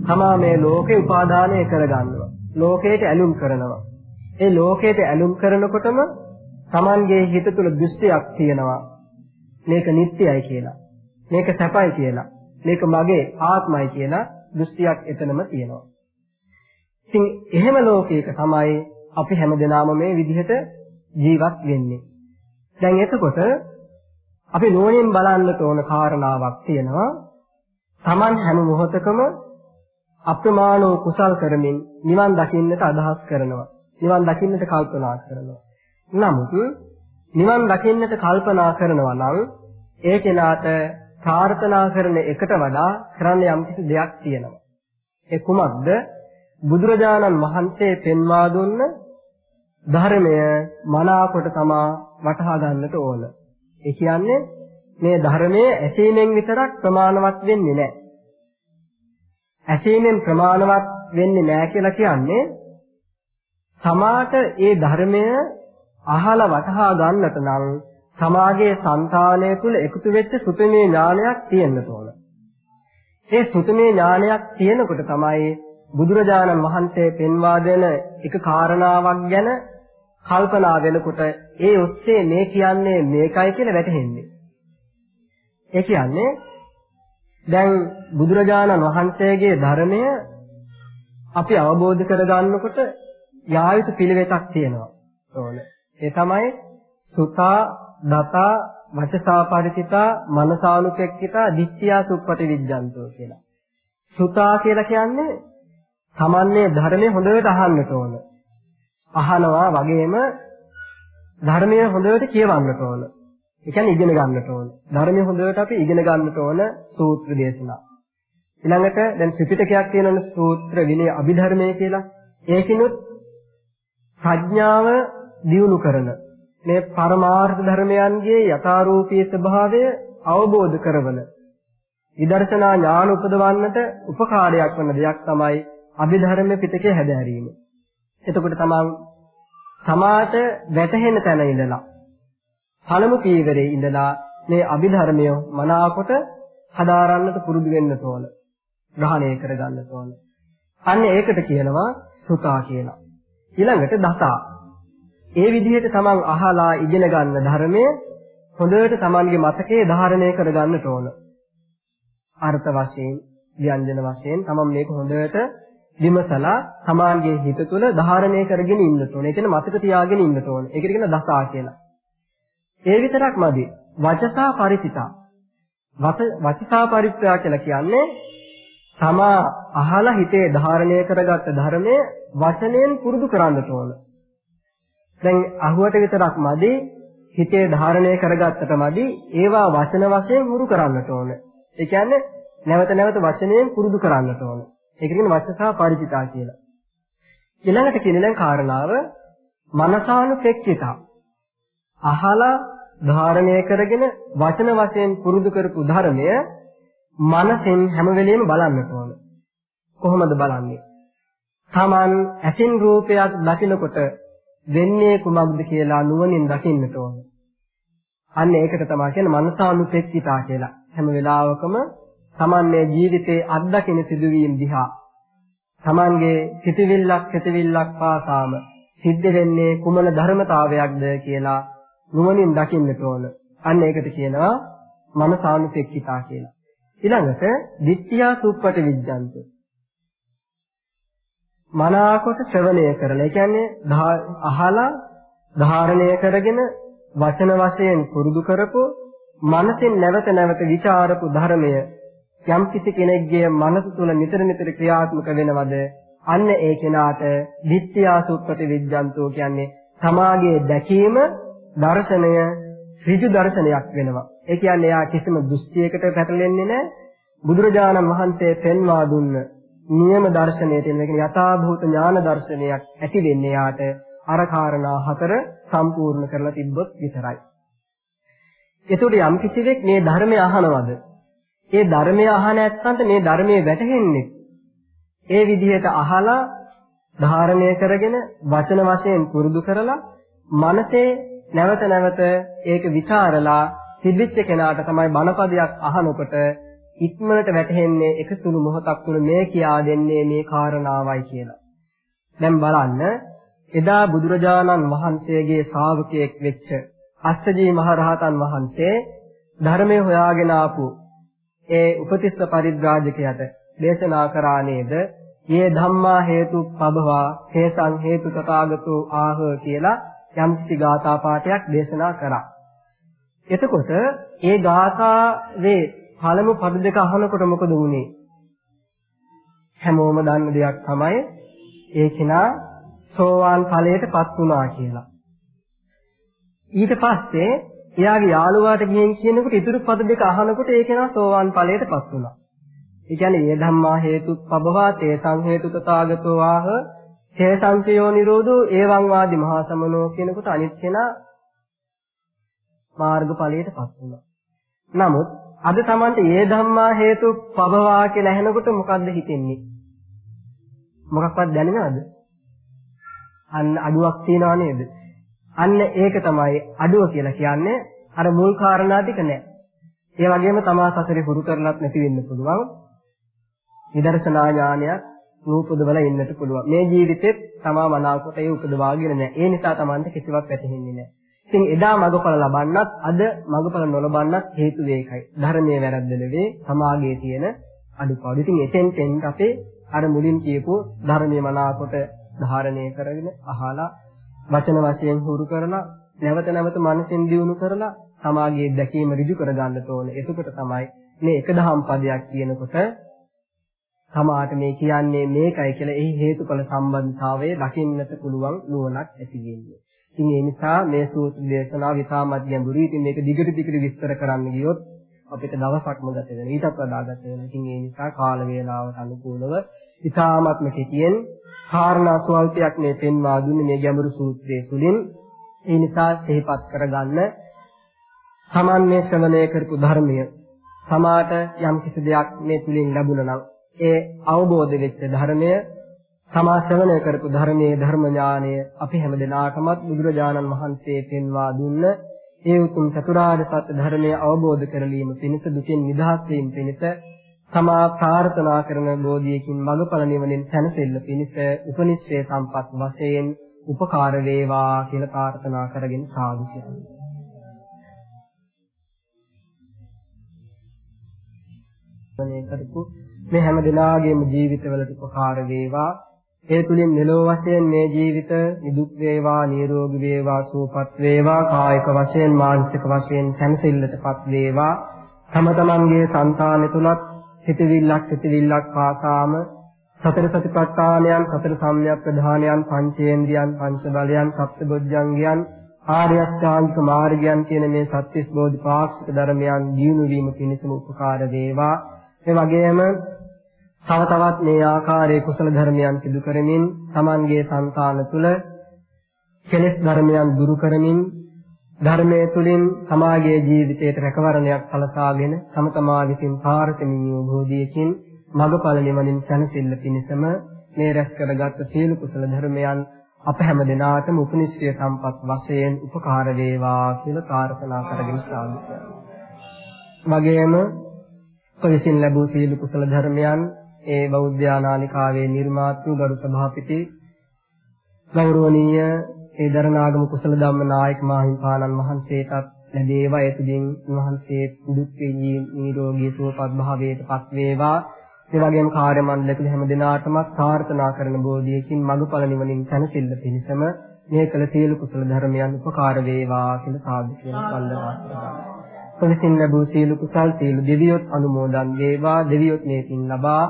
[SPEAKER 2] තමා මේ ලෝකේ උපාදානය කරගන්නවා. ලෝකයට ඇලුම් කරනවා. ඒ ලෝකයට ඇලුම් කරනකොටම Tamanගේ හිත තුළ දෘෂ්ටියක් තියෙනවා. මේක නිට්ටයයි කියලා. මේක සැපයි කියලා. මේක මගේ ආත්මයි කියලා දෘෂ්ටියක් එතනම තියෙනවා. ඉතින් එහෙම ලෝකයක තමයි අපි හැමදෙනාම මේ විදිහට ජීවත් වෙන්නේ. දැන් එතකොට අපි නෝනින් බලන්නට ඕන කාරණාවක් තියෙනවා. Taman හැම මොහොතකම අප්‍රමාණව කුසල් කරමින් නිවන් දකින්නට අදහස් කරනවා. නිවන් දකින්නට කල්පනා කරනවා. නමුත් නිවන් දකින්නට කල්පනා කරනවා නම් ඒ කෙනාට ප්‍රාර්ථනා කරන එකට වඩා කරන්න යම්කිසි දෙයක් තියෙනවා. ඒ කුමක්ද? බුදුරජාණන් වහන්සේ පෙන්වා දුන්න ධර්මය මනාකොට තමා වටහා ගන්නට ඕන. ඒ කියන්නේ මේ ධර්මයේ ඇසීමෙන් විතරක් ප්‍රමාණවත් වෙන්නේ නැහැ. ඇසීමෙන් ප්‍රමාණවත් වෙන්නේ නැහැ කියලා කියන්නේ සමාට ඒ ධර්මය අහලා වටහා ගන්නට නම් සමාගයේ సంతානය තුල එකතු වෙච්ච සුතමේ ඥානයක් තියෙන්න ඕන. ඒ සුතමේ ඥානයක් තියෙනකොට තමයි බුදුරජාණන් වහන්සේ පෙන්වා දෙන එක කාරණාවක් ගැන කල්පනා වෙනකොට ඒ ඔස්සේ මේ කියන්නේ මේකයි කියලා වැටහෙන්නේ. ඒ කියන්නේ දැන් බුදුරජාණන් වහන්සේගේ ධර්මය අපි අවබෝධ කරගන්නකොට යා යුතු පිළිවෙතක් තියෙනවා. ඕන. ඒ තමයි සුතා, දතා, වචසා පරිචිතා, මනසානුපෙක්කිතා, දිට්ඨියා සුප්පටි විඥාන්තෝ කියලා. සුතා කියලා කියන්නේ තමන්නේ ධර්මයේ හොඳට අහන්නට ඕන. අහනවා වගේම ධර්මයේ හොඳට කියවන්නට ඕන. ඒ කියන්නේ ඉගෙන ගන්නට ඕන. ධර්මයේ හොඳට අපි ඉගෙන ගන්නට ඕන සූත්‍ර දේශනා. ඊළඟට දැන් ත්‍රිපිටකයක් තියෙනවනේ සූත්‍ර විනය අභිධර්මයේ කියලා. ඒකිනුත් ප්‍රඥාව දියුණු කරන මේ පරමාර්ථ ධර්මයන්ගේ යථාරූපී ස්වභාවය අවබෝධ කරවන විදර්ශනා ඥාන උපදවන්නට උපකාරයක් වන දෙයක් තමයි අභිධර්ම පිටකේ හැදෑරීම. එතකොට තමන් සමාත වැටහෙන තැන ඉඳලා පළමු පීවරේ ඉඳලා මේ අභිධර්මය මනාකොට හදාරන්නට පුරුදු වෙන්න ඕන. ග්‍රහණය කරගන්න ඕන. අන්න ඒකට කියනවා සුතා කියලා. ඊළඟට දතා. ඒ විදිහට තමන් අහලා ඉගෙන ගන්න ධර්මය හොඳට තමන්ගේ මතකයේ ධාරණය කරගන්නට ඕන. අර්ථ වශයෙන්, ව්‍යංජන වශයෙන් තමන් මේක හොඳට විමසලා තමාගේ හිත තුළ ධාරණය කරගෙන ඉන්න ඕනේ. ඒ කියන්නේ මතක තියාගෙන ඉන්න ඕනේ. ඒකට කියන දසා කියලා. ඒ විතරක් මදි. වචසා ಪರಿචිතා. වචිකා පරිත්‍යාග කියලා කියන්නේ තමා අහලා හිතේ ධාරණය කරගත්ත ධර්මය වචනයෙන් පුරුදු කරන්නට ඕන. දැන් අහුවට විතරක් මදි හිතේ ධාරණය කරගත්තට මදි ඒවා වචන වශයෙන් හුරු කරන්නට ඕන. ඒ කියන්නේ නැවත නැවත වචනයෙන් පුරුදු කරන්නට ඕන. ඒක කියන වචසා පරිචිතා කියලා. ඊළඟට කියන දැන් කාරණාව මනසානුපෙක්කිතා. අහලා ධාරණය කරගෙන වචන වශයෙන් පුරුදු කරපු ධර්මය මනසෙන් හැම වෙලෙම බලන්නට ඕන. කොහොමද බලන්නේ? Taman ඇසින් රූපයක් දකිනකොට වෙන්නේ කුමක්ද කියලා නුවණින් දකින්නට ඕන. අන්න ඒකට තමයි කියන්නේ මනසානුපෙක්කිතා කියලා. හැම වෙලාවකම Taman මේ ජීවිතේ අත්දකින සිදුවීම් දිහා Tamanගේ සිතවිල්ලක් සිතවිල්ලක් පාසාම සිද්ධ වෙන්නේ කුමන ධර්මතාවයක්ද කියලා නුවණින් දකින්නට ඕන. අන්න ඒකට කියනවා මනසානුපෙක්කිතා කියලා. ඊළඟට ditthiya suppati vijjantu. මනාකොට ශ්‍රවණය කරලා ඒ කියන්නේ අහලා ධාරණය කරගෙන වචන වශයෙන් පුරුදු කරපු මනසෙන් නැවත නැවත ਵਿਚාරපු ධර්මය යම් කිසි කෙනෙක්ගේ මනස තුල නිතර නිතර ක්‍රියාත්මක වෙනවද අන්න ඒ කෙනාට ditthiya suppati vijjantu කියන්නේ තමාගේ දැකීම දර්ශනය ඍජු දර්ශනයක් වෙනවා. ඒ කියන්නේ එයා කිසිම දෘෂ්ටියකට පැටලෙන්නේ නැහැ. බුදුරජාණන් වහන්සේ පෙන්වා දුන්න නියම දර්ශනයට එන කියන්නේ යථාභූත ඥාන දර්ශනයක් ඇති වෙන්නේ යාට අර කාරණා හතර සම්පූර්ණ කරලා තිබ්බොත් විතරයි. එතකොට යම් කිසිවෙක් මේ ධර්මය අහනවද? ඒ ධර්මය අහන නැත්නම් මේ ධර්මයේ වැටහෙන්නේ ඒ විදිහට අහලා ධාරණය කරගෙන වචන වශයෙන් පුරුදු කරලා මනසේ නැවත නැවත ඒක ਵਿਚාරලා තිබිච්ච කෙනාට තමයි බණපදයක් අහනකොට ඉක්මනට වැටහෙන්නේ එක සුළු මොහොතක් තුළ මේ කියා දෙන්නේ මේ කාරණාවයි කියලා. දැන් බලන්න එදා බුදුරජාණන් වහන්සේගේ ශ්‍රාවකයෙක් වෙච්ච අස්සජී මහරහතන් වහන්සේ ධර්මය හොයාගෙන ආපු ඒ උපතිස්ස පරිබ්‍රාජකයට දේශනා කරා නේද? "යේ ධම්මා හේතු පබවා හේසං හේතු තථාගතෝ ආහ" කියලා යම්කිසි ගාථා පාඨයක් දේශනා කරා. එතකොට ඒ ගාථාවේ පළමු පද දෙක අහනකොට මොකද වුනේ? හැමෝම දන්න දෙයක් තමයි ඒ කෙනා සෝවාන් ඵලයටපත් වුණා කියලා. ඊට පස්සේ එයාගේ යාළුවාට ගිහින් කියනකොට ඉතුරු පද දෙක අහනකොට ඒ කෙනා සෝවාන් ඵලයටපත් වුණා. ඒ කියන්නේ ඒ ධම්මා හේතුප්පබවා තේ සංහේතු තථාගතෝ ආහ හේ සංචයෝ නිරෝධෝ එවං වාදි මහා සමනෝ කියනකොට අනිත් කෙනා මාර්ගඵලයටපත් වුණා. නමුත් අද Tamante ඒ ධම්මා හේතු පබවා කියලා ඇහෙනකොට මොකද්ද හිතෙන්නේ? මොකක්වත් දැනෙනවද? අන්න අඩුවක් තියනව නේද? අන්න ඒක තමයි අඩුව කියලා කියන්නේ අර මුල් කාරණා ටික නෑ. ඒ වගේම තමා සසරේ හුරු කරලත් නැති වෙන්න පුළුවන්. නිදර්ශනා ඥානයක් නූපදවල ඉන්නට පුළුවන්. මේ ජීවිතෙත් තමා මනාවකට ඒ උපදවාගෙන නැහැ. ඒ නිසා Tamante කිසිවක් වැටහෙන්නේ නැහැ. ඉතින් එදා මගඵල ලබන්නත් අද මගඵල නොලබන්නත් හේතු වේකයි. ධර්මයේ වැරද්ද නෙවෙයි සමාගයේ තියෙන අඩුපාඩු. ඉතින් එතෙන් තෙන් අපේ අර මුලින් කියපු ධර්මයේ මනාවකට ධාරණය කරගෙන අහලා වචන වශයෙන් හුරු කරලා නැවත නැවත මනසෙන් දියුණු කරලා සමාගයේ දැකීම ඍජු කරගන්න ඕනේ. එතකොට තමයි මේ එක දහම් පදයක් කියනකොට සමාට මේ කියන්නේ මේකයි කියලා එහි හේතුඵල සම්බන්ධතාවය දකින්නට පුළුවන් නුවණක් ඇති වෙන්නේ. ඉතින් ඒ නිසා මේ සූත්‍ර දේශනාව විතාමත් ගැඹුරුයි. ඉතින් මේක දිගට දිගට විස්තර කරන්න ගියොත් අපිට දවසක්ම ගත වෙනවා. ඊටත් වඩා ගත වෙනවා. ඉතින් ඒ නිසා කාල වේලාවට අනුකූලව විතාමත්ම කෙටියෙන් කාරණා ස්වල්පයක් මේ පෙන්වා දුන්නේ මේ ගැඹුරු සූත්‍රයේ තුලින්. ඒ නිසා සිහිපත් කරගන්න සමන් මේ ශ්‍රවණය කරපු ධර්මය සමාට යම් කිසි දෙයක් මේ තුලින් ලැබුණා නම් ඒ අවබෝධ වෙච්ච ධර්මය තමා ශ්‍රවණය කරපු ධර්මයේ ධර්ම ඥානය අපි හැමදෙනාටමත් බුදුරජාණන් වහන්සේ පෙන්වා දුන්න ඒ උතුම් චතුරාර්ය සත්‍ය ධර්මය අවබෝධ කරලීම පිණිස දුකින් නිදහස් වීම පිණිස තමා ප්‍රාර්ථනා කරන බෝධියකින් මඟඵල නිවනින් සැනසෙල්ල පිණිස උපනිශ්‍රේ සම්පත් වශයෙන් උපකාර වේවා කියලා ප්‍රාර්ථනා කරගෙන සාදු කියනවා. කරපු මේ හැම දිනාගේම ජීවිතවලට උපකාර වේවා. ඒ තුලින් මෙලෝ වශයෙන් මේ ජීවිත නිදුක් වේවා, නිරෝගී වේවා, සුවපත් වේවා, කායික වශයෙන්, මානසික වශයෙන් සැනසෙල්ලටපත් වේවා. තම තමන්ගේ సంతානෙ තුලත් හිතවිල්ලක් හිතවිල්ලක් පාසාම සතර සතිපට්ඨානයන් සතර සම්‍යක් ප්‍රධානයන් පංචේන්ද්‍රයන් පංච බලයන් සප්තබොධ්‍යංගයන් ආර්ය අෂ්ටාංගික මාර්ගයන් කියන මේ සත්‍විස් බෝධිපාක්ෂික ධර්මයන් දියුණු වීම පිණිසම උපකාර වේවා. ඒ වගේම තව තවත් මේ ආකාරයේ කුසල ධර්මයන් සිදු කරමින් Tamanගේ సంతාන තුළ කෙලෙස් ධර්මයන් දුරු කරමින් ධර්මයේ තුලින් සමාජයේ ජීවිතයට රැකවරණයක් සලසාගෙන තම තමා විසින් පාරතමිනිය බෝධියකින් මගඵල නිවනින් සැනසෙල්ල පිණිසම මේ රැස් කරගත් සීල කුසල ධර්මයන් අප හැම දිනාටම උපනිශ්‍රය සම්පත් වශයෙන් උපකාර වේවා කියලා ප්‍රාර්ථනා කරගෙන සාදු වගේම කොවිසින් ලැබූ සීල කුසල ධර්මයන් ඒ බෞද්ධ ආනාලිකාවේ නිර්මාතෘ ගරු සභාපති ගෞරවනීය ඒ දරණාගම කුසල ධම්ම නායක මාහිම්පාණන් වහන්සේටත් ලැබේවා. ඒ තුලින් උන්වහන්සේ දුක් වේදී නිරෝගී සුවපත් භාවයට පත් වේවා. ඒ වගේම කාර්ය මණ්ඩලයේ හැම දිනාටම ප්‍රාර්ථනා කරන බෝධියකින් මඟඵල නිවනින් සැනසෙල්ල පිණිසම මේ කළ සීල කුසල ධර්මයන් උපකාර වේවා කියලා සාදු කියලා වන්දනා කරනවා. ප්‍රවිසින් ලැබූ සීල කුසල් සීල දෙවියොත් අනුමෝදන් වේවා. දෙවියොත් මේ පින් ලබා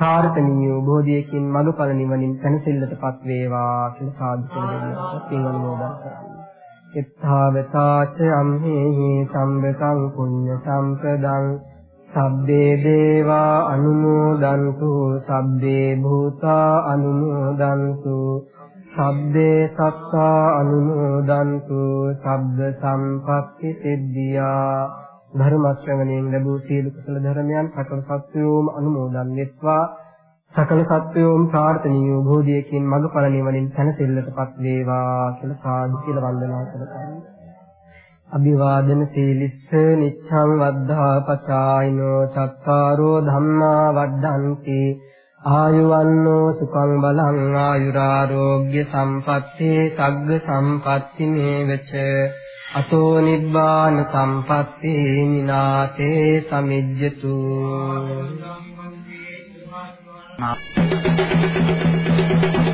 [SPEAKER 2] ප්‍රාර්ථනීය බෝධියකින් මඟඵල නිවනින් සැනසෙල්ලටපත් වේවා කියලා සාදු කියලා පින් අනුමෝදන් කරනවා. එත්තාවතාච අම්හෙහි සම්බතං පුඤ්ඤ සම්පදං. සබ්බේ දේවා අනුමෝදන්තු. සබ්බේ භූතා අනුමෝදන්තු. සබ්බේ සත්තා අනුමෝදන්තු. සබ්බ සම්පත්ති සිද්ධියා. ධර්ම ශ්‍රවණයෙන් ලැබූ සීල කුසල ධර්මයන් සකල සත්වයෝම අනුමෝදන් වෙත්වා සකල සත්වයෝම ප්‍රාර්ථනීය භෝධියකින් මඟඵල නිවනින් සැනසෙල්ලටපත් වේවා කියලා සාදු කියලා වන්දනා කරගන්න. අභිවාදන සීලිස්ස නිච්ඡං වද්ධා පචායිනෝ චත්තාරෝ ධම්මා වඩ්ඩಂತಿ. ආයුවන්නෝ සුඛං බලං ආයුරාෝග්‍ය සම්පත්තේ සග්ග සම්පatti මේවච අතෝ නිබ්බාන සම්පත්තේ නිනාතේ සමිජ්ජතු Thank you.